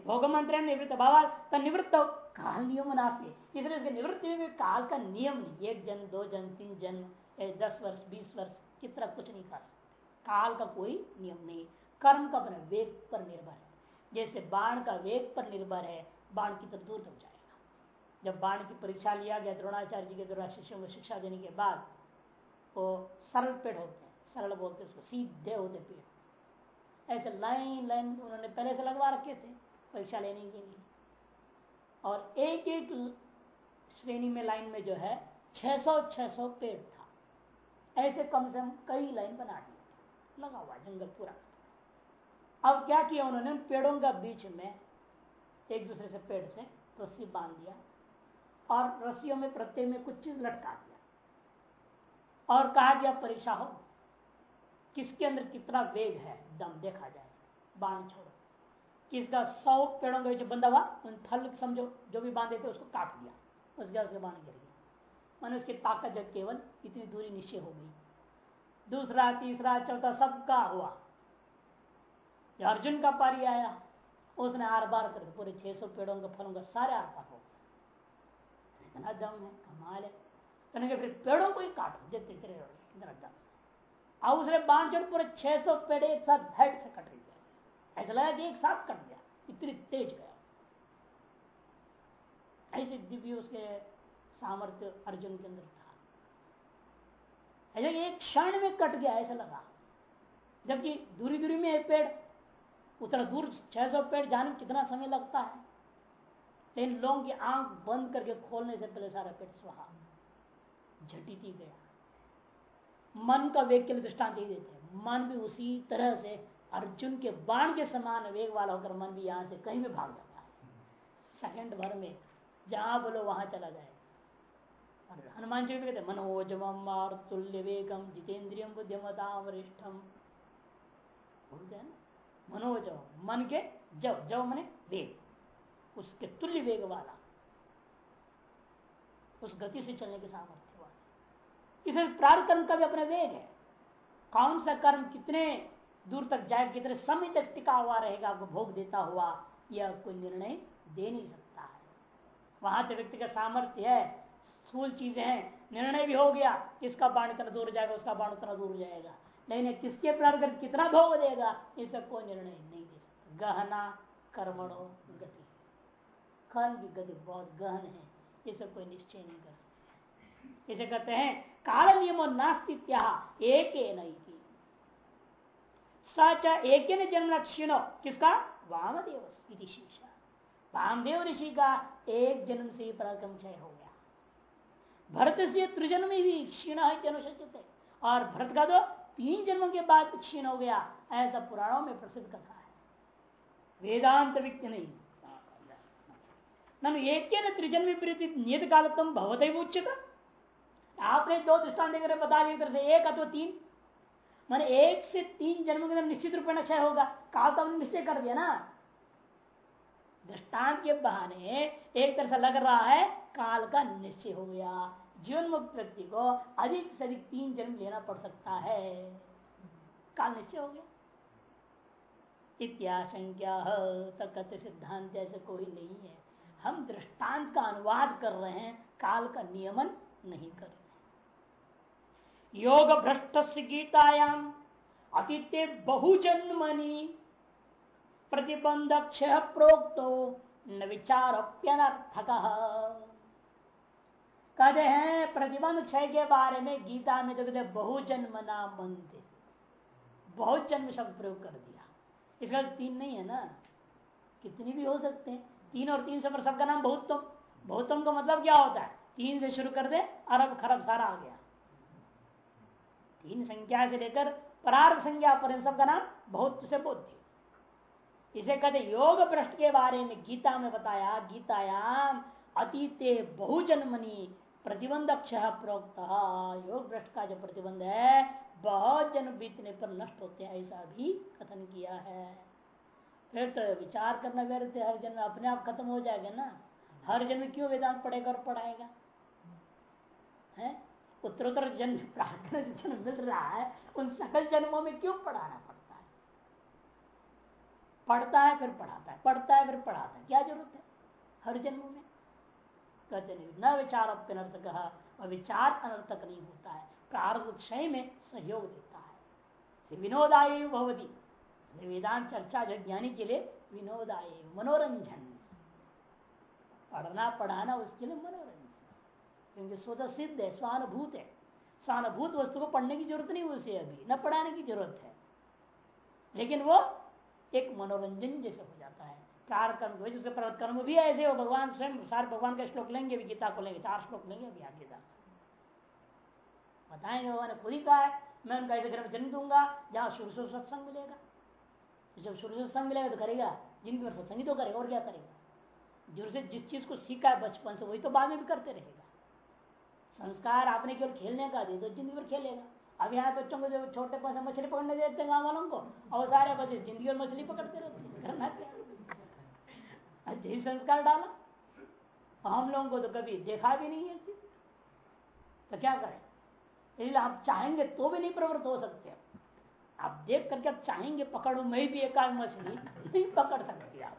Speaker 1: भोगमंत्र निवृत्त भाव निवृत्त काल नियम नाते इसलिए इसके निवृत्ति में काल का नियम नहीं एक जन्म दो जन्म तीन जन्म दस वर्ष, बीस वर्ष, कितना कुछ नहीं खा सकते। काल का कोई नियम नहीं, कर्म का अपने वेग पर निर्भर है। जैसे बाण का वेग पर निर्भर है, बाण की तरफ़ दूर तक जाएगा। जब बाण की परीक्षा लिया गया, द्रोणाचार्य जी के द्वारा शिष्यों को शिक्षा देने के बाद, वो सरल पेड़ होते हैं। सरल बोलते उसको, सीधे होते पेड़। ऐसे लाइन लाइन उन्होंने पहले से लगवा रखे थे, परीक्षा लेने के लिए। और एक एक श्रेणी में लाइन में जो है 600 600 पेड़ था। ऐसे कम से कम कई लाइन बना लगा हुआ जंगल पूरा। अब क्या किया उन्होंने? पेड़ों का बीच में एक दूसरे से पेड़ से रस्सी बाँध दिया और रस्सियों में प्रत्येक में कुछ चीज़ लटका दिया और कहा गया परीक्षा हो। किसके अंदर कितना वेग है? दम देखा जाए। बाँध छोड़ो। किसका सौ पेड़ों के बीच बंधा हुआ, उन फल समझो, जो भी बांधे थे उसको काट दिया। उसके उसके बाँध गिर गया। मैंने उसकी ताकत जब केवल इतनी दूरी निश्चय हो गई। दूसरा, तीसरा, चौथा, सबका हुआ। अर्जुन का पारी आया। उसने आर बार करके पूरे 600 पेड़ों के फलों का सारे आर पार हो गया इतना दम है, कमाल है। कहने फिर पेड़ों को ही काटो, जितने तेरे इतना दम अब उसने बाँध चढ़ पूरे 600 पेड़ एक साथ धैट से कट गया ऐसा लगा कि एक साथ कट गया, इतनी तेज गया। ऐसे दिव्य उसके सामर्थ्य अर्जुन के अंदर था। ऐसा एक क्षण में कट गया, ऐसा लगा। जबकि दूरी दूरी में एक पेड़, उतना दूर 600 पेड़ जाने में कितना समय लगता है? लेकिन लोगों की आँख बंद करके खोलने से पहले सारा पेड़ सुहा झटी गया। मन का वेग के लिए दृष्टांत दे देते हैं। मन भी उसी तरह से अर्जुन के बाण के समान वेग वाला होकर मन भी यहाँ से कहीं भी भाग जाता है। सेकंड भर में जहाँ बोलो वहाँ चला जाए हनुमान जी भी कहते मनोजम तुल्य वेगम जितेंद्रियम बुद्धिमता वरिष्ठम बोलते हैं ना? मनोजव मन के जव जव मने वेग, उसके तुल्य वेग वाला, उस गति से चलने के सामर्थ्य वाला। इसमें कर्म का भी अपना वेग है। कौन सा कर्म कितने दूर तक जाए, कितने समय तक टिका हुआ रहेगा, आपको भोग देता हुआ, यह कोई निर्णय दे नहीं सकता है। वहाँ तो व्यक्ति का सामर्थ्य है स्थूल चीज़ें हैं। निर्णय भी हो गया इसका बाण इतना दूर जाएगा, उसका बाण उतना दूर जाएगा। लेकिन किसके प्रार्थ कितना भोग देगा इसका कोई निर्णय नहीं दे सकता। गहना कर्मणो गति। कर्म की गति बहुत गहन है इसे कोई निश्चय नहीं कर सकते। इसे कहते हैं काल नियम नास्तित्या, एक नहीं की सच एक जन्म क्षीणो किसका? वामदेव शीर्षा। वामदेव ऋषि का एक जन्म से ही पराक्रम क्षय हो भरत से त्रिजन्म भी क्षीण है और भरत का तो तीन जन्मों के बाद क्षीण हो गया, ऐसा पुराणों में प्रसिद्ध कथा है। वेदांत विज्ञ नहीं। ननु एक त्रिजन्मी प्रीति नियत काल तुम भवत उच्चत आपने दो दृष्टान देकर बता दिया से एक अथवा तीन। मैंने एक से तीन जन्म के अंदर निश्चित रूप में क्षय होगा काल तो निश्चय कर दिया ना। दृष्टांत के बहाने एक तरह से लग रहा है, काल का निश्चय हो गया। जीवन मुक्त व्यक्ति को अधिक से अधिक तीन जन्म लेना पड़ सकता है। काल निश्चय हो गया। इत्याशंका तकत सिद्धांत ऐसे कोई नहीं है। हम दृष्टांत का अनुवाद कर रहे हैं, काल का नियमन नहीं कर रहे योग भ्रष्ट गीतायाम अतिथ्य बहुजन्मनी प्रतिबंध क्षय प्रोक्तो न विचारोप्यनर्थक कहते हैं, प्रतिबंध क्षय के बारे में गीता में जो कहते बहुजन्म नाम बनते बहुत जन्म शब्द प्रयोग कर दिया। इसका तीन नहीं है ना? कितनी भी हो सकते हैं। तीन और तीन से पर सबका नाम बहुतम बहुतम का मतलब क्या होता है? तीन से शुरू कर दे, अरब खरब सारा आ गया। तीन संख्या से लेकर परार्थ संख्या पर सबका नाम बहुत से बोध्य। इसे कहते योग भ्रष्ट के बारे में गीता में बताया, गीतायाम अतीते बहुजन्मनी प्रतिबंध अक्षय प्रोक्त। योग भ्रष्ट का जो प्रतिबंध है, बहुत जन्म बीतने पर नष्ट होते हैं, ऐसा भी कथन किया है। फिर तो विचार करना व्यर्थ हर जन्म अपने आप खत्म हो जाएगा ना। हर जन्म क्यों वेदांत पढ़ेगा और पढ़ाएगा? है? उत्तरोत्तर जन्म प्रार्थना से जन्म मिल रहा है, उन सकल जन्मों में क्यों पढ़ाना पड़ता है? पढ़ता है फिर पढ़ाता है, पढ़ता है फिर पढ़ाता है, क्या ज़रूरत है हर जन्म में? कहते नहीं न विचार अनर्थक। और विचार अनर्थक नहीं होता है। प्रारंभ क्षय में सहयोग देता है। विनोदाय भवती। वेदांत चर्चा जो ज्ञानी के लिए विनोद आए मनोरंजन। पढ़ना पढ़ाना उसके लिए मनोरंजन। क्योंकि स्वतः सिद्ध है, स्वानुभूत है। स्वानुभूत वस्तु को पढ़ने की ज़रूरत नहीं उसे अभी। न पढ़ाने की ज़रूरत है। लेकिन वो एक मनोरंजन जैसे है चार कर्म जिसके कर्म भी ऐसे हो भगवान स्वयं, सारे भगवान का श्लोक लेंगे, भी गीता को लेंगे, चार श्लोक लेंगे, अभी आगे बताएँगे भगवान ने, खुद ही कहा है, मैं उनका ऐसे घर में जन्म दूँगा, जहाँ शुरू से सत्संग मिलेगा। जब शुरू से सत्संग मिलेगा तो करेगा, जिनकी बार सत्संग तो करेगा, और क्या करेगा? जो से जिस चीज़ को सीखा है बचपन से, वही तो बाद में भी करते रहेगा। संस्कार आपने केवल खेलने का दे तो ज़िंदगी भर खेलेगा। अब यहाँ बच्चों को जब छोटे मछली पकड़ने देते हैं गाँव वालों को, और सारे बच्चे ज़िंदगी और मछली पकड़ते रहते करना क्या? अच्छा संस्कार डाला। हम लोगों को तो कभी देखा भी नहीं है तो क्या करें? इसलिए आप चाहेंगे तो भी नहीं प्रवृत्त हो सकते आप। देख करके आप चाहेंगे, पकड़ो। मैं भी एक मछली नहीं पकड़ सकती आप।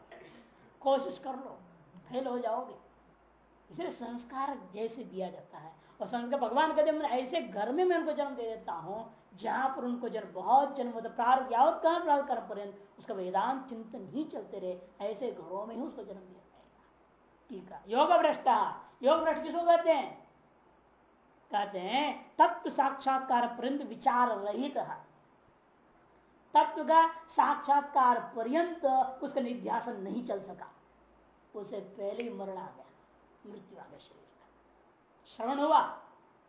Speaker 1: कोशिश कर लो। फेल हो जाओगे। इसलिए संस्कार जैसे दिया जाता है। और संस्कार भगवान कहते मैं ऐसे घर में मैं उनको जन्म दे देता हूँ जहाँ पर उनको जन्म, बहुत जन्म प्रार्थ यावत कहा प्रार्थ कर पर्यंत उसका वेदांत चिंतन ही चलते रहे, ऐसे घरों में ही उसको जन्म दिया जाएगा। ठीक है। योग भ्रष्टा योग भ्रष्ट किसको कहते हैं? कहते हैं तत्व साक्षात्कार पर्यंत विचार रहित तत्व का साक्षात्कार पर्यंत उसका निध्यासन नहीं चल सका। उसे पहले ही मरण आ गया, मृत्यु आ गया शरीर का। श्रवण हुआ,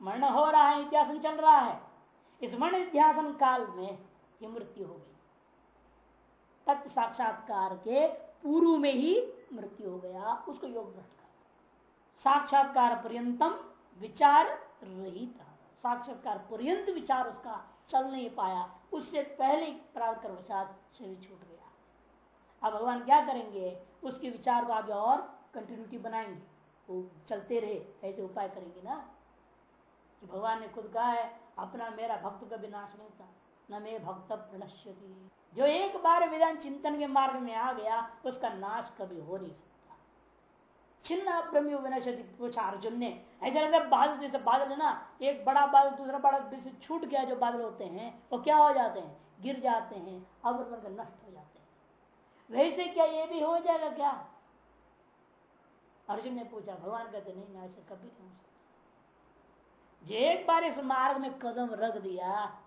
Speaker 1: मरण हो रहा है, निध्यासन चल रहा है। इस इतिहासन काल में ये मृत्यु हो गई। तत्व साक्षात्कार के पूर्व में ही मृत्यु हो गया, उसको योग भ्रष्ट साक्षात्कार पर्यंतम विचार रहित साक्षात्कार पर्यंत विचार उसका चल नहीं पाया, उससे पहले प्राप्त कर शरीर छूट गया। अब भगवान क्या करेंगे? उसके विचार को आगे और कंटिन्यूटी बनाएँगे। वो चलते रहे, ऐसे उपाय करेंगे ना? भगवान ने खुद कहा है अपना मेरा भक्त का विनाश नहीं होता। न मे भक्त प्रणश्यति जो एक बार विधान चिंतन के मार्ग में आ गया, उसका नाश कभी हो नहीं सकता। छिन्न ब्रह्म पूछा अर्जुन ने, ऐसा लगता बादल जैसे बादल है ना, एक बड़ा बादल, दूसरा बड़ा से छूट गया जो बादल होते हैं, वो क्या हो जाते हैं? गिर जाते हैं अब नष्ट हो जाते हैं। वैसे क्या ये भी हो जाएगा क्या? अर्जुन ने पूछा, भगवान कहते, नहीं ना ऐसे कभी नहीं हो सकता। जो एक बार इस मार्ग में कदम रख दिया,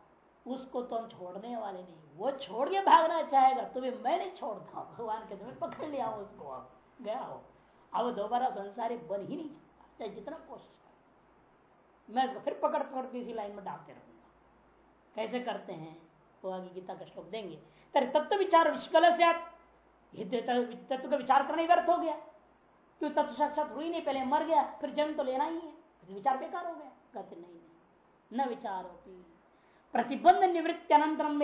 Speaker 1: उसको तो हम छोड़ने वाले नहीं। वो छोड़ के भागना चाहेगा तुम्हें तो मैं नहीं छोड़ता भगवान कहते मैं पकड़ लिया उसको, अब गया हो। अब दोबारा संसारी बन ही नहीं सकता। चाहे जितना कोशिश कर। मैं इसको फिर पकड़ पकड़ के इसी लाइन में डालते रहूँगा। कैसे करते हैं? वो आगे गीता का श्लोक देंगे। तेरे तत्व विचार विष्कल से आप तत्व का विचार करना ही व्यर्थ हो गया। क्यों तत्व साक्षात हुई नहीं? पहले मर गया, फिर जन्म तो लेना ही है। विचार बेकार हो गया। कहते नहीं न विचार होती प्रतिबंध निवृत्ति अनंतरम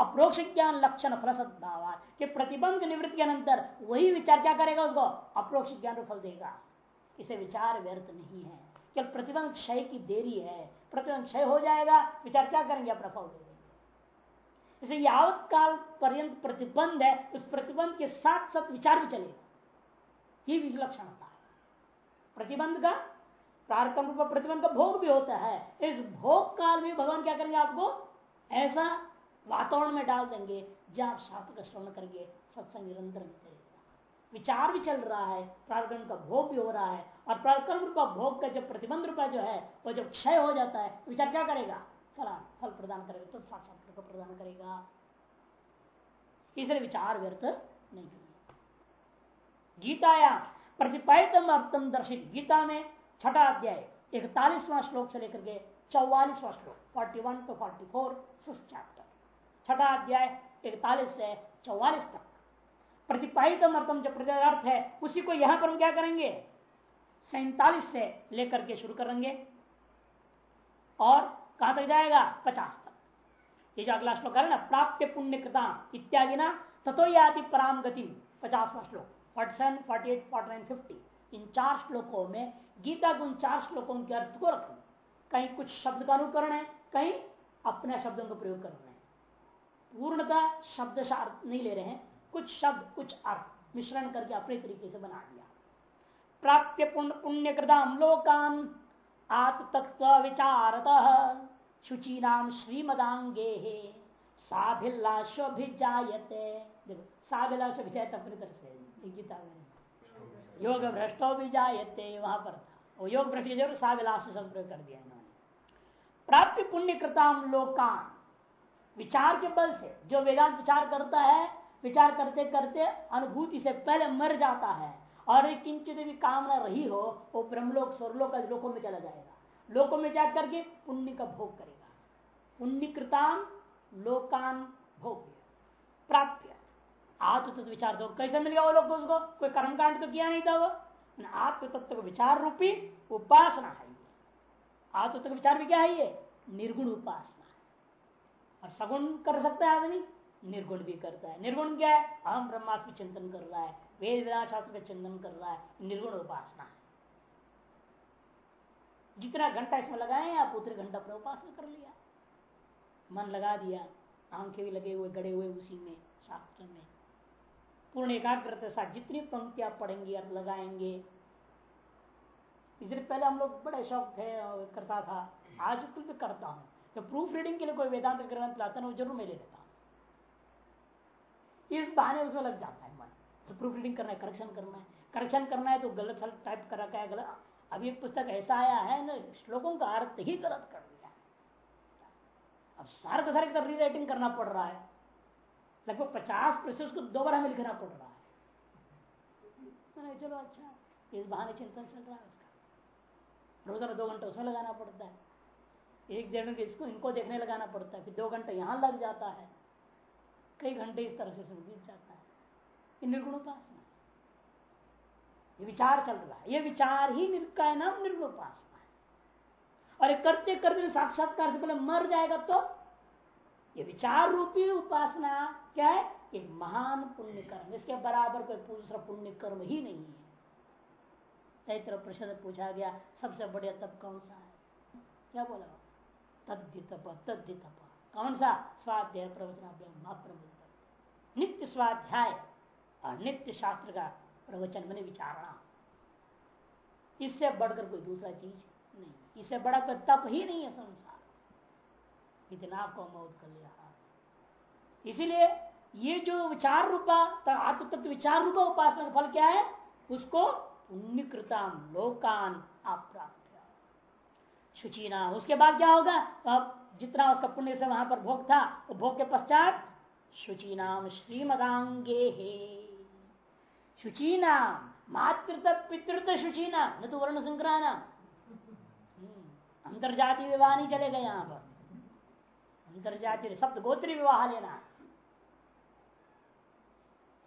Speaker 1: अप्रोक्ष ज्ञान लक्षण फल सद्भाव कि प्रतिबंध निवृत्ति के अनंतर वही विचार क्या करेगा उसको? अप्रोक्ष ज्ञान फल देगा। इसे विचार व्यर्थ नहीं है। केवल प्रतिबंध क्षय की देरी है। प्रतिबंध क्षय हो जाएगा, विचार क्या करेंगे? अपना फल देंगे। इसे यावत काल पर्यंत प्रतिबंध है, उस प्रतिबंध के साथ साथ विचार भी चलेगा। ये विलक्षणता है। प्रतिबंध का प्रारकम रूप प्रतिबंध का भोग भी होता है। इस भोग काल में भगवान क्या करेंगे आपको? ऐसा वातावरण में डाल देंगे जहाँ आप शास्त्र का श्रवण करेंगे, सत्संग निरंतर रहेगा। विचार भी चल रहा है प्रारकम का भोग भी हो रहा है, और प्रारकम रूप भोग का जब प्रतिबंध रूपा जो है, वो जब क्षय हो जाता है तो विचार क्या करेगा? फला फल प्रदान करेगा तो साक्षात्कार को प्रदान करेगा। इसलिए विचार व्यर्थ नहीं गीताया प्रतिपादितम अर्थम दर्शित। गीता में छठा अध्याय, इकतालीसवां श्लोक से लेकर के चौवालीसवां श्लोक forty one to forty four chapter छठा अध्याय, इकतालीस से चौवालीस तक। प्रतिपादित अर्थम जो अर्थ है, उसी को यहाँ पर हम क्या करेंगे? सैतालीस से लेकर के शुरू करेंगे। और कहाँ तक जाएगा? पचास तक। ये जो अगला श्लोक है ना प्राप्त पुण्य कृता इत्यादि ना, तथो यादि पराम गति। पचासवा श्लोक forty seven forty eight forty nine fifty इन चार श्लोकों में, गीता के उन चार श्लोकों के अर्थ को रखें। कहीं कुछ शब्द का अनुकरण है, कहीं अपने शब्दों का प्रयोग कर रहे हैं। पूर्णतः शब्द अर्थ नहीं ले रहे हैं, कुछ शब्द, कुछ अर्थ मिश्रण करके अपने तरीके से बना दिया। प्राप्त पुण्य कृदाम लोकान आत्म तत्व विचारत शुचि नाम श्रीमदांगे साभिलाषो भी जायते देखो साभिलाषो भी जायते अपनी तरफ़ से गीता में योग भ्रष्टो भी जायते वहाँ पर था। वो योग भ्रष्ट ज़रूर साभिलाष शब्द प्रयोग कर दिया इन्होंने। प्राप्ति पुण्य कृताम लोकान। विचार के बल से, जो वेदांत विचार करता है, विचार करते करते अनुभूति से पहले मर जाता है, और किंचित भी कामना रही हो, वो ब्रह्मलोक स्वर्लोक लोकों में चला जाएगा। लोकों में जा करके पुण्य का भोग करेगा। पुण्य कृताम लोकान भोग प्राप्य आत्म तत्व विचार तो कैसे मिल गया वो लोग उसको? कोई कर्मकांड तो किया नहीं था वो। आत्म तत्व विचार रूपी उपासना है आत्म तत्व विचार भी क्या है ये? निर्गुण उपासना और सगुण कर सकता है आदमी? निर्गुण भी करता है। निर्गुण क्या है? अहम ब्रह्मास्म चिंतन कर रहा है। वेद वेदांत शास्त्र का चिंतन कर रहा है। निर्गुण उपासना है। जितना घंटा इसमें लगाए आप, उतने घंटा पर उपासना कर लिया। मन लगा दिया। आँखें भी लगे हुए, गड़े हुए उसी में, शास्त्र में। पूर्ण एकाग्रता साथ जितनी पंक्तियाँ पढ़ेंगे और लगाएँगे। इसलिए पहले हम लोग बड़े शौक थे, करता था। आज कुछ भी करता हूँ। तो प्रूफ रीडिंग के लिए कोई वेदांत ग्रंथ लाता ना, वो ज़रूर मैं ले लेता हूँ। इस बहाने उसमें लग जाता है मन। तो प्रूफ रीडिंग करना है करेक्शन करना है। करेक्शन करना है तो गलत सलत टाइप कर रखा है गलत अभी एक पुस्तक ऐसा आया है ना, श्लोकों का अर्थ ही गलत कर दिया। अब सारे का सारे रीराइटिंग करना पड़ रहा है। लगभग पचास प्रतिशत उसको दोबारा में लिखना पड़ रहा है। मैंने चलो अच्छा इस बहाने चिंतन चल रहा है उसका रोज़ाना दो घंटा उसमें लगाना पड़ता है। एक डेढ़ घंटे इसको, इनको देखने लगाना पड़ता है फिर दो घंटे यहाँ लग जाता है। कई घंटे इस तरह से उसमें बीत जाता है। ये निर्गुण उपासना ये विचार चल रहा है। ये विचार ही का नाम निर्गुण उपासना है। और करते करते साक्षात्कार से पहले मर जाएगा तो ये विचार रूपी उपासना क्या है? एक महान पुण्य कर्म इसके बराबर कोई दूसरा पुण्य कर्म ही नहीं है। तैत्र प्रसाद पूछा गया, सबसे बढ़िया तप कौन सा है? क्या बोला? तद्धि तप तद्धि तप कौन सा? स्वाध्याय प्रवचन नित्य स्वाध्याय और नित्य शास्त्र का प्रवचन, मैंने विचारणा। इससे बढ़कर कोई दूसरा चीज़ नहीं इससे बड़ा कोई तप ही नहीं है संसार। इतना को मौत कर लिया। इसीलिए ये जो विचार रूपा आत्म तत्व विचार रूपा उपासना का फल क्या है? उसको पुण्यकृताम लोकान अप्राप्त शुचिना उसके बाद क्या होगा? अब जितना उसका पुण्य से वहाँ पर भोग था वो भोग के पश्चात शुचिनाम श्रीमदांगे हे शुचिनाम मातृत पितृत शुचिना न तो वर्ण संग्रह नाम हम्म, अंतर्जातीय विवाह नहीं चलेगा यहाँ पर। अंतर्जातीय सप्त गोत्री विवाह लेना।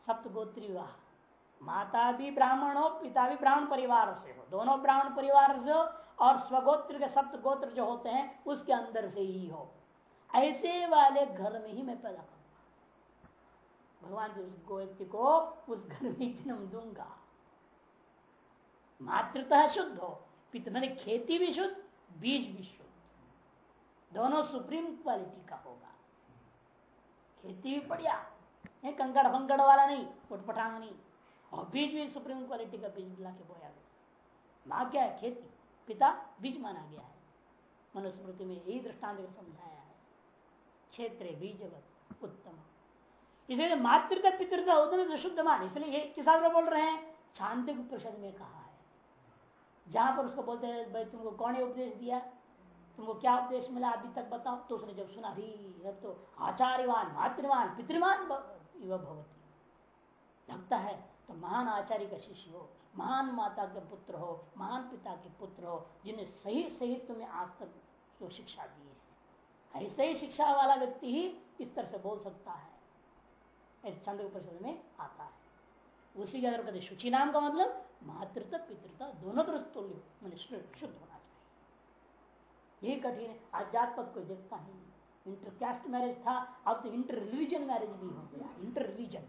Speaker 1: सप्त गोत्री विवाह। माता भी ब्राह्मण हो पिता भी ब्राह्मण परिवार से हो। दोनों ब्राह्मण परिवार से हो और स्वगोत्र के सप्त गोत्र जो होते हैं, उसके अंदर से ही हो। ऐसे वाले घर में ही मैं पैदा करूँगा। भगवान उस व्यक्ति को, उस घर में जन्म दूँगा। मातृतः शुद्ध हो। पिता मैंने खेती भी शुद्ध, बीज भी शुद्ध। दोनों सुप्रीम क्वालिटी का होगा। खेती भी बढ़िया। कंकड़ फंकड़ वाला नहीं, उठपटांग नहीं। और बीज भी सुप्रीम क्वालिटी का बीज ला के बोया गया। माँ क्या है, खेती? पिता बीज माना गया है। मनुस्मृति में यही दृष्टांत समझाया है। क्षेत्र बीजवत उत्तम। इसलिए मातृता पितृता उतने शुद्ध मान। इसलिए ये किस बोल रहे हैं? छांतिक प्रसद में कहा है। जहाँ पर उसको बोलते हैं, भाई तुमको कौन उपदेश दिया? तुमको क्या उपदेश मिला अभी तक बताओ तो उसने जब सुना अब तो आचार्यवान, मातृवान पितृमान भवती। लगता है तो महान आचार्य का शिष्य हो, महान माता के पुत्र हो, महान पिता के पुत्र हो, जिन्हें सही सही तुम्हें आज तक जो शिक्षा दी है। ऐसे ही शिक्षा वाला व्यक्ति ही इस तरह से बोल सकता है। ऐसे छंद परिषद में आता है। उसी के अंदर कहते शुचि नाम का मतलब मातृता पितृता दोनों तरह तुल्य मैंने शुद्ध होना यही कठिन है पद कोई देखता ही नहीं। इंटर कैस्ट मैरिज था, अब तो इंटर रिलीजन मैरिज भी हो गया इंटर रिलीजन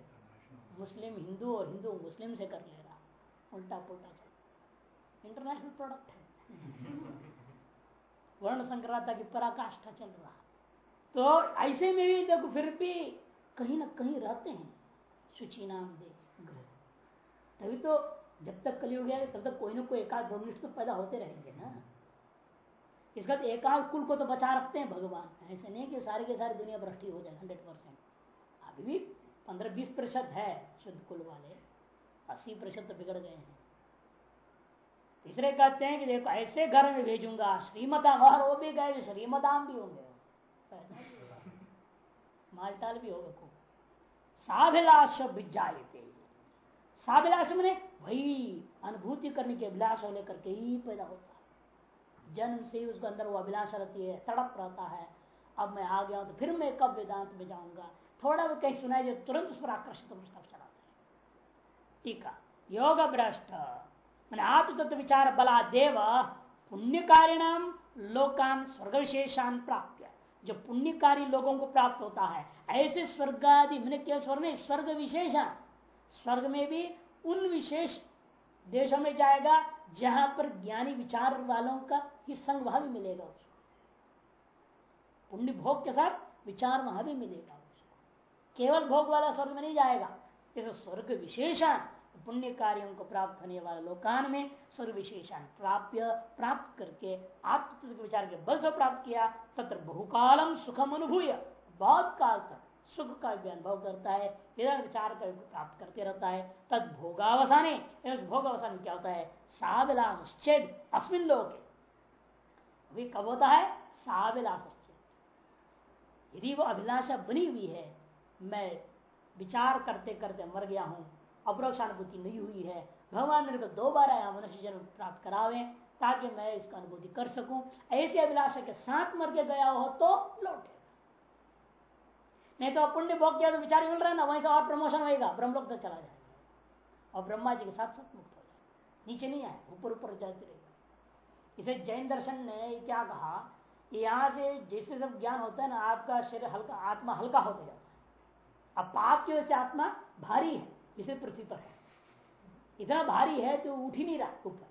Speaker 1: मुस्लिम हिंदू और हिंदू मुस्लिम से कर ले रहा, उल्टा पुलटा चल। इंटरनेशनल प्रोडक्ट है। वर्ण संक्रांता की पराकाष्ठा चल रहा। तो ऐसे में भी देखो, फिर भी कहीं ना कहीं रहते हैं। शुचि नाम दे, ग्रह। तभी तो जब तक कलयुग है, तब तक कोई ना कोई एकाध ब्रह्मनिष्ठ तो पैदा होते रहेंगे ना। इसका तो एकांत कुल को तो बचा रखते हैं भगवान। ऐसे नहीं कि सारी के सारी दुनिया भ्रष्टी हो जाए हंड्रेड परसेंट अभी भी पंद्रह बीस प्रतिशत है शुद्ध कुल वाले। अस्सी प्रतिशत तो बिगड़ गए हैं। तीसरे कहते हैं कि देखो, ऐसे घर में भेजूँगा श्रीमदाम और वो भी गए श्रीमदाम भी होंगे। मालटाल भी होगा खूब। साभिलाष विजाते साभिलाष मैंने वही अनुभूति करने के अभिलाष होने करके ही पैदा होता जन्म से ही उसके अंदर वो अभिलाष रहती है, तड़प रहता है। अब मैं आ गया तो फिर मैं कब वेदांत में जाऊँगा? थोड़ा भी कहीं सुनाई दे, तुरंत उस पर आकर्षित चलाता है टीका योग भ्रष्ट मैंने आत्म तत्व विचार बला देव पुण्य नाम लोकान स्वर्ग विशेषान प्राप्त जो पुण्यकारी लोगों को प्राप्त होता है, ऐसे स्वर्ग आदि मैंने क्या स्वर्ग में स्वर्ग विशेषण स्वर्ग में भी उन विशेष देशों में जाएगा जहाँ पर ज्ञानी विचार वालों का ही संग वहाँ भी मिलेगा उसको। पुण्य भोग के साथ विचार वहाँ भी मिलेगा उसको। केवल भोग वाला स्वर्ग में नहीं जाएगा। इस स्वर्ग विशेषण पुण्य कार्यों को प्राप्त होने वाले लोकान में स्वर्ग विशेषण प्राप्य, प्राप्त करके आत्म विचार के बल से प्राप्त किया, तत्र बहुकालम सुखम अनुभूय। बहुत काल तक सुख का भी अनुभव करता है विचार का प्राप्त करते रहता है, तद भोगावसाने। भोगावसान क्या होता है? साविलास छेद अस्मिन लोग अभी कब होता है? साविलास यदि वो अभिलाषा बनी हुई है, मैं विचार करते करते मर गया हूँ, अपरोक्षानुभूति नहीं हुई है, भगवान मेरे को दो बार आया, मनुष्य जन्म प्राप्त करावे, ताकि मैं इसका अनुभूति कर सकूँ, ऐसी अभिलाषा के साथ मर के गया हो तो लौटे। नहीं तो पुण्य भोग किया तो विचार मिल रहा है ना, वहीं से और प्रमोशन होगा ब्रह्मलोक तक चला जाएगा। और ब्रह्मा जी के साथ साथ मुक्त नीचे नहीं आए, ऊपर ऊपर जाते रहेगा इसे जैन दर्शन ने क्या कहा? यहाँ से जैसे सब ज्ञान होता है ना, आपका शरीर हल्का, आत्मा हल्का होता जाता है। अब पाप की वजह से आत्मा भारी है इसे पृथ्वी पर है। इतना भारी है तो उठ ही नहीं रहा ऊपर।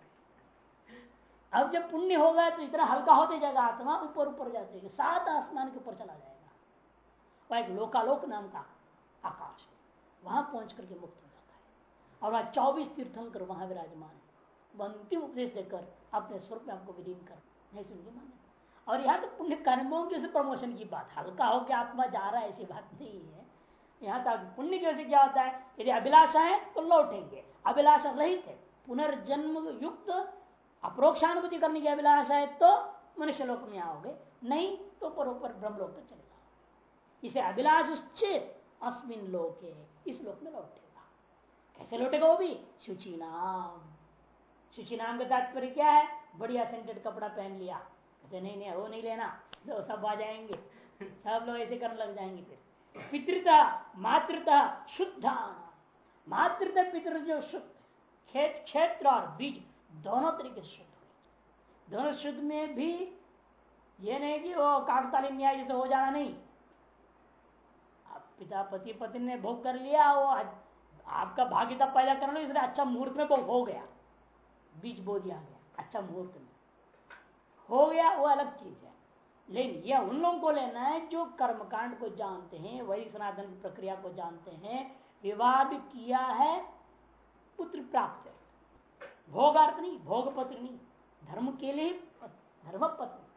Speaker 1: अब जब पुण्य होगा तो इतना हल्का होते जाएगा, आत्मा ऊपर ऊपर जाते सात आसमान के ऊपर चला जाएगा। वह एक लोकालोक नाम का आकाश है, वहाँ पहुँच करके मुक्त हो जाता है। और वहाँ चौबीस तीर्थंकर वहाँ विराजमान है। अंतिम उपदेश देकर अपने स्वरूप में आपको विलीन कर, नहीं सुनगी मान्यता और यहाँ तो पुण्य कर्मों की प्रमोशन की बात, हल्का होकर आत्मा जा रहा है, ऐसी बात नहीं है। यहाँ तक पुण्य की वजह क्या होता है, यदि अभिलाषा है तो लौटेंगे। अभिलाषा रहित है, पुनर्जन्म युक्त अप्रोक्षानुभूति करने की अभिलाषा है तो मनुष्य लोक में आओगे नहीं तो परोपर ब्रह्म लोक पर चले जाओ। इसे अभिलाष अस्मिन लोक इस लोक में लौटेगा। कैसे लौटेगा वो भी? शुचि नाम। शुचि नाम का तात्पर्य क्या है? बढ़िया सेंटेड कपड़ा पहन लिया। कहते, नहीं नहीं, वो नहीं लेना। तो सब आ जाएँगे। सब लोग ऐसे करने लग जाएँगे फिर। पितृता, मातृता, शुद्ध। मातृता पितृ जो शुद्ध। खेत, क्षेत्र और बीज दोनों तरीके से शुद्ध दोनों शुद्ध में भी ये नहीं कि वो काकताली न्याय जैसे हो जाना नहीं। पिता, पति, पत्नी ने भोग कर लिया, वो आपका भाग्यता पैदा कर लो इसलिए अच्छा मुहूर्त में भोग हो गया। बीज बो दिया गया अच्छा मुहूर्त में। हो गया, वो अलग चीज़ है। लेकिन यह उन लोगों को लेना है जो कर्मकांड को जानते हैं, वही सनातन प्रक्रिया को जानते हैं। विवाह भी किया है, पुत्र प्राप्त भोगार्थ नहीं, भोग पत्र नहीं, धर्म के लिए धर्म पत्र।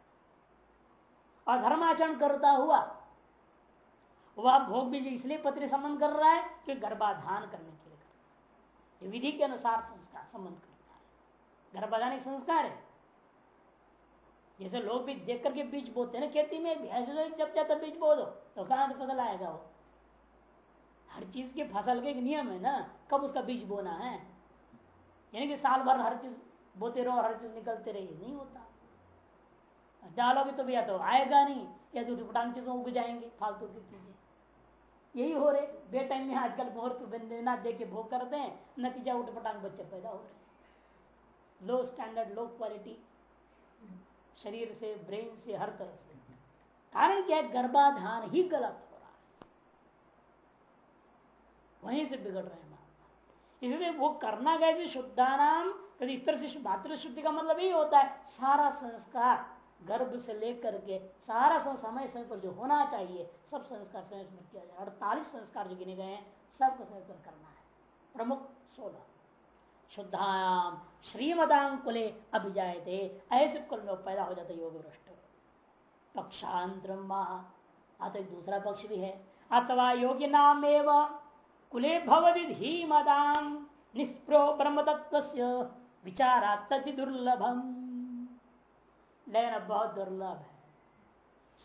Speaker 1: और धर्माचरण करता हुआ, वह भोग भी इसलिए पत्र संबंध कर रहा है कि गर्भाधान करने के लिए कर विधि के अनुसार संस्कार संबंध करता है। गर्भाधान एक संस्कार है। जैसे लोग भी देख करके बीज बोते हैं ना खेती में, भी ऐसे जब जाता बीज बो दो तो कहाँ से फ़सल आएगा वो? हर चीज़ के फ़सल के एक नियम है ना, कब उसका बीज बोना है। यानी कि साल भर हर चीज़ बोते रहो हर चीज़ निकलते रही नहीं होता। डालोगे तो भैया तो आएगा नहीं, या तो उटपटांग चीज़ों उग जाएँगे, फालतू की चीज़ें। यही हो रहे बे टाइम में आजकल मुहूर्त दे के भोग करते हैं, नतीजा उठपटांग बच्चे पैदा हो रहे। लो स्टैंडर्ड लो क्वालिटी शरीर से ब्रेन से, हर तरफ़ से। कारण क्या है? गर्भाधान ही गलत हो रहा है। वहीं से बिगड़ रहे हैं इसलिए वो करना कैसे शुद्धानाम इस तरह से मातृ शुद्धि का मतलब यही होता है, सारा संस्कार गर्भ से लेकर के, सारा समय समय पर जो होना चाहिए, सब संस्कार समय समय किया जाए। अड़तालीस संस्कार जो गिने गए हैं, सबको पर करना है। प्रमुख सोलह। शुद्धायाम श्रीमदांकुले अभिजाए थे ऐसे कुल में पैदा हो जाता योग भ्रष्ट पक्षांतर अतः दूसरा पक्ष भी है। अथवा योगी नाम कुले भवदि धीमदाम निष्प्रो ब्रह्म तत्व विचारा तदि दुर्लभम। लेकिन बहुत दुर्लभ है।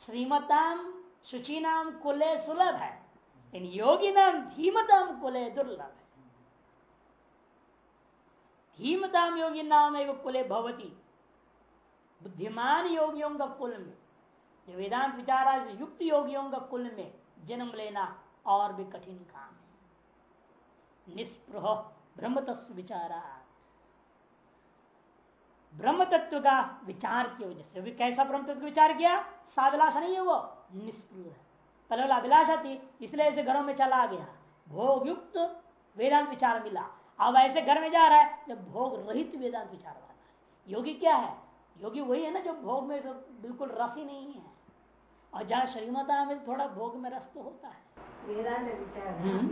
Speaker 1: श्रीमताम शुचि कुले सुलभ है। इन योगी नाम धीमताम कुले दुर्लभ है धीमताम योगी नाम एवं कुले भवती। बुद्धिमान योगियों का कुल में, जो वेदांत विचारा युक्त योगियों का कुल में जन्म लेना और भी कठिन काम है। निष्प्रह ब्रह्म तत्व विचारा ब्रह्म तत्व का विचार की वजह से कैसा ब्रह्म तत्व विचार किया? साभिलाषा नहीं है वो निष्प्रह है पहले अभिलाषा थी इसलिए ऐसे घरों में चला गया। भोग युक्त वेदांत विचार मिला। अब ऐसे घर में जा रहा है जब भोग रहित वेदांत विचार वाला है। योगी क्या है? योगी वही है ना जो भोग में सब बिल्कुल रस ही नहीं है। और जहाँ श्रीमता में थोड़ा भोग में रस तो होता है। हम्म।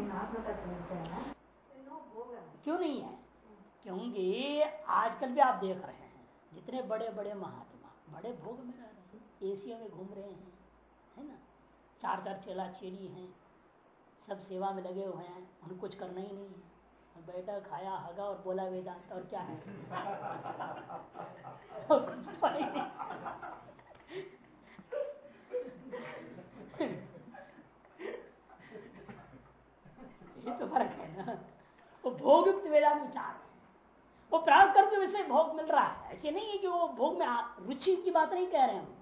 Speaker 1: क्यों। नहीं है? क्योंकि आजकल भी आप देख रहे हैं जितने बड़े बड़े महात्मा बड़े भोग में रह रहे हैं एशिया में घूम रहे हैं है ना? चार चार चेला चेली हैं सब सेवा में लगे हुए हैं उनको कुछ करना ही नहीं है। बैठा खाया, हगा और बोला वेदांत, और क्या है? कुछ तो ये तो फ़र्क है ना। वो भोग वेदांत विचार वो प्राप्त करते वैसे भोग मिल रहा है। ऐसे नहीं है कि वो भोग में रुचि की बात नहीं कह रहे हैं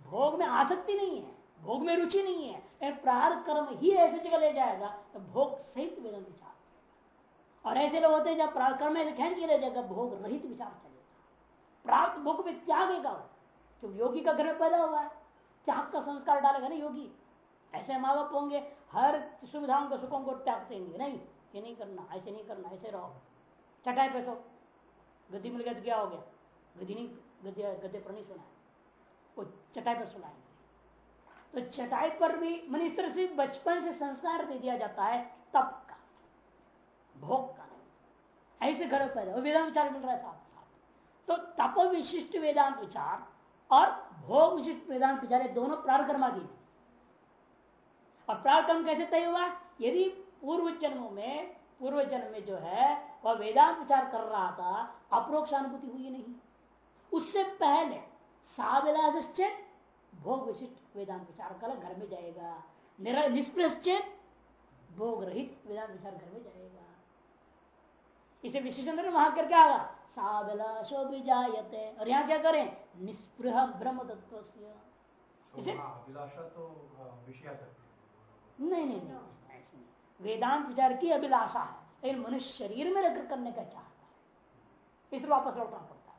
Speaker 1: भोग में आसक्ति नहीं है। भोग में रुचि नहीं है। प्रार्थ कर्म ही ऐसे जगह ले जाएगा तो भोग सहित वेदांत विचार और ऐसे लोग होते हैं जब कर्म में खेच के ले जाएगा, भोग रहित विचार चलेगा प्राप्त भोग में त्यागेगा क्यों योगी का घर में पैदा हुआ है। त्याग का संस्कार डालेगा ना योगी। ऐसे माँ बाप होंगे, हर सुविधाओं के, सुखों को त्याग देंगे। नहीं, ये नहीं करना, ऐसे नहीं करना, ऐसे रहो। चटाई पे सो। गद्दी मिल गया तो क्या हो गया। गद्दी नहीं, गद्दे गद्दे पर नहीं सुना वो चटाई पर सुनाएँगे। तो चटाई पर भी मन इस तरह से बचपन से संस्कार दे दिया जाता है, तब का। नहीं ऐसे घर पैदा वेदांत विचार मिल रहा है साथ साथ। तो तप विशिष्ट वेदांत विचार और भोग विशिष्ट वेदांत विचार दोनों प्राणकर्माधीन और प्राणकर्म कैसे तय हुआ? यदि पूर्व जन्मों में, पूर्व जन्म में जो है, वह वेदांत विचार कर रहा था, अप्रोक्ष अनुभूति हुई नहीं। उससे पहले साविलाश्चेत भोग विशिष्ट वेदांत विचार कर, घर में जाएगा। निष्प्रश्चेत भोग रहित वेदांत विचार घर में जाएगा। इसे विशेषण वहाँ कर क्या आगा। साभिलाषो भी जायते और यहाँ क्या करें? निस्पृह ब्रह्म तत्व इसे तो नहीं नहीं नहीं वेदांत विचार की अभिलाषा है। लेकिन मनुष्य शरीर में रहकर करने का चाहता है। इसलिए वापस लौटना पड़ता है।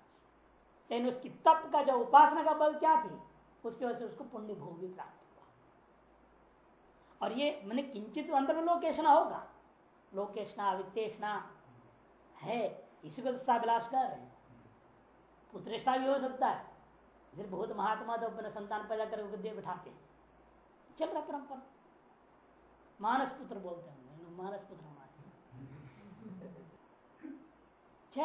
Speaker 1: लेकिन उसकी तप का जो उपासना का बल क्या थी? उसकी वजह से उसको पुण्य भोग भी प्राप्त हुआ। और ये मैंने किंचित अंदर में लोकेशना होगा। लोकेशना वित्तेषणा है, इसी को साभिलाष कर रहे हैं। पुत्रेष्ठा भी हो सकता है। फिर बहुत महात्मा तो अपने संतान पैदा कर दे बैठाते हैं। चल रहा परंपरा। मानस पुत्र बोलते हैं। मानस पुत्र हमारे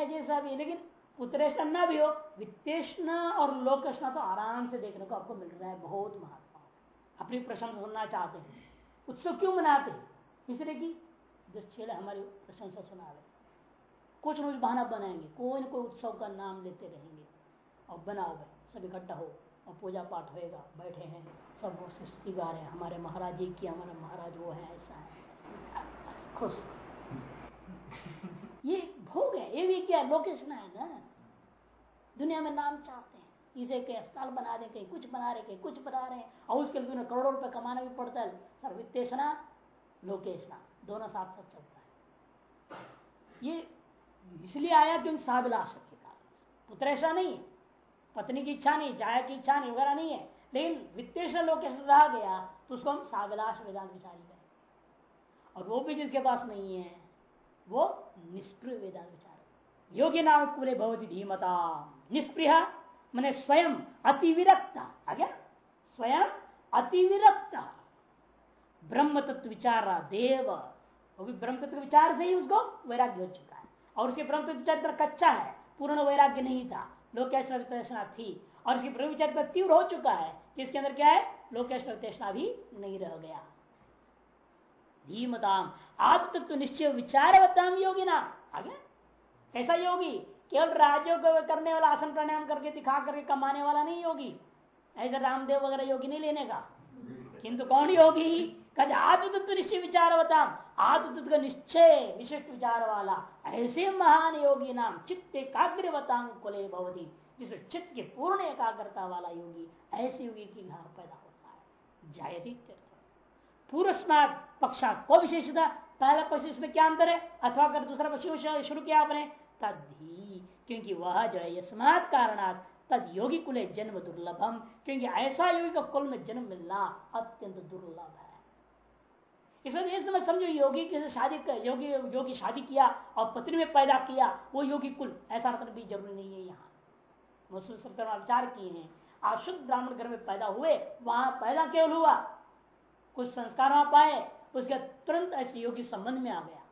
Speaker 1: जैसा भी, लेकिन पुत्रेष्णा ना भी हो, वित्तेषणा और लोकेशना तो आराम से देखने को आपको मिल रहा है। बहुत महात्मा। अपनी प्रशंसा सुनना चाहते हैं। उत्सव क्यों मनाते हैं? इसलिए कि जो छेड़े हमारी प्रशंसा सुना रहे कुछ न कुछ बहाना बनाएँगे, कोई न कोई उत्सव का नाम लेते रहेंगे। और बनाओ भाई सब इकट्ठा हो और पूजा पाठ होएगा, बैठे हैं, सब वो सृष्टि गा रहे हैं, हमारे महाराज जी की, हमारा महाराज वो है, ऐसा है खुश। ये भोग है, ये भी क्या लोकेशन है ना? दुनिया में नाम चाहते हैं, इसे कहीं अस्पताल बना रहे कहीं कुछ बना रहे कहीं कुछ बना रहे हैं, और उसके लिए उन्हें करोड़ों रुपए कमाना भी पड़ता है। सर लोकेशना दोनों साथ साथ चलता है। ये इसलिए आया क्योंकि साभिलाष के कारण। पुत्र ऐसा नहीं पत्नी की इच्छा नहीं, जाया की इच्छा नहीं, वगैरह नहीं है। लेकिन वित्तेश लोग रह गया तो उसको हम साभिलाष वेदांत विचारी करें और वो भी जिसके पास नहीं है, वो निष्प्रिय वेदांत विचार। योग्य नाम पूरे भवती धीमता। निष्प्रिय मैंने स्वयं अतिविरक्त। आ गया? स्वयं अतिविरक्त। ब्रह्म तत्व विचार देव। वो भी ब्रह्म तत्व विचार से ही उसको वैराग्य हो चुका और उसके ब्रह्म चरित्र कच्चा है, पूर्ण वैराग्य नहीं था। लोक थी। और उसकी ब्रह्म चरित्र तीव्र हो चुका है इसके अंदर क्या है? लोकेश लोकेशना भी नहीं रह गया। धीमताम आत्म तत्व निश्चय विचारवताम योगी ना आगे? कैसा योगी? केवल राज्यों को करने वाला आसन प्राणायाम करके, दिखा करके कमाने वाला नहीं योगी। ऐसे रामदेव वगैरह योगी नहीं लेने का। किंतु कौन योगी? कद आत्मतत्व निश्चय विचारवताम। आत्मतत्व का निश्चय विशिष्ट विचार वाला ऐसे महान योगी नाम चित्त एकाग्रवतांग कुले भवती। जिसमें चित्त के पूर्ण एकाग्रता वाला योगी, ऐसे योगी की यहाँ पैदा होता है। जायती पूर्वस्मार पक्षा को विशेषता? पहला पक्ष इसमें क्या अंतर है? अथवा कर दूसरा पक्ष शुरू किया आपने? तभी क्योंकि वह जो है स्मार्ट कारणात तद योगी कुल जन्म दुर्लभम। क्योंकि ऐसा योगी का कुल में जन्म मिलना अत्यंत दुर्लभ है। इसलिए इस समय समझो योगी की शादी योगी योगी शादी किया और पत्नी में पैदा किया, वो योगी कुल। ऐसा अर्थ भी ज़रूरी नहीं है यहाँ। मुस्लिम सरकार विचार किए हैं। आप शुद्ध ब्राह्मण घर में पैदा हुए, वहाँ पैदा केवल हुआ? कुछ संस्कार वहाँ पाए, उसके तुरंत ऐसे योगी संबंध में आ गया।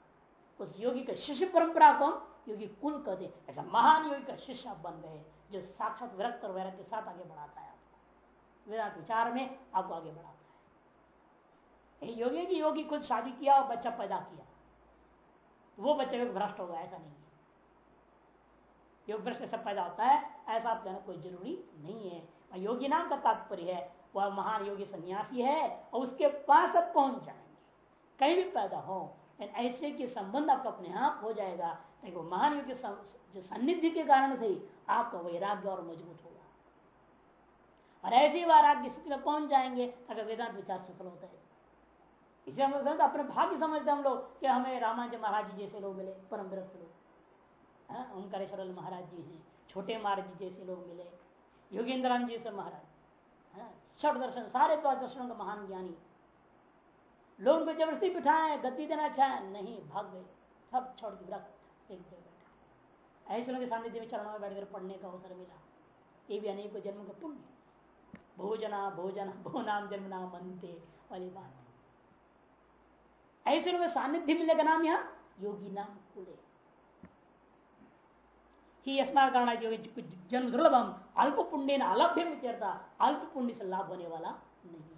Speaker 1: उस योगी का शिष्य परंपरा को योगी कुल कहते ऐसा महान योगी का शिष्य आप बन गए जो साक्षात विरक्त और वैरक्त के साथ आगे बढ़ाता है आपको। विचार में आपको आगे बढ़ाता है योगी की योगी खुद शादी किया और बच्चा पैदा किया। वो बच्चे भ्रष्ट होगा ऐसा नहीं है। योग भ्रष्ट सब पैदा होता है, ऐसा आप कहना कोई ज़रूरी नहीं है। योगी नाम का तात्पर्य है, वह महान योगी सन्यासी है और उसके पास अब पहुँच जाएँगे। कहीं भी पैदा हो ऐसे के संबंध आपका अपने आप हो जाएगा लेकिन वो महान योगी जो सन्निधि के कारण से ही आपका वैराग्य और मज़बूत होगा। और ऐसे ही वैराग्य स्थिति में पहुँच जाएँगे अगर वेदांत विचार सफल होता है। इसे हम लोग समझते अपने भाग्य समझते हम लोग कि हमें रामांज महाराज जी जैसे लोग मिले परम विरक्त लोग। हाँ, ओंकारेश्वर महाराज जी हैं छोटे महाराज जी जैसे लोग मिले योगेंद्र जी से महाराज। हाँ, छठ दर्शन सारे तो दर्शनों का महान ज्ञानी। लोगों को ज़बरदस्ती बिठाए गति देना चाहे नहीं भाग गए। सब छोड़ के व्रत एक बैठे। ऐसे लोग सानिध्य में चरणों में बैठकर पढ़ने का अवसर मिला। ये भी अनेक जन्म का पुण्य भोजना भोजन भो नाम जन्म नाम मनते वाली बात ऐसे लोग सानिध्य मिलने का नाम यहाँ योगी नाम कुले ही कारण जन्म दुर्लभम अल्प पुण्य अलभ्य अल्प पुण्य से लाभ होने वाला नहीं।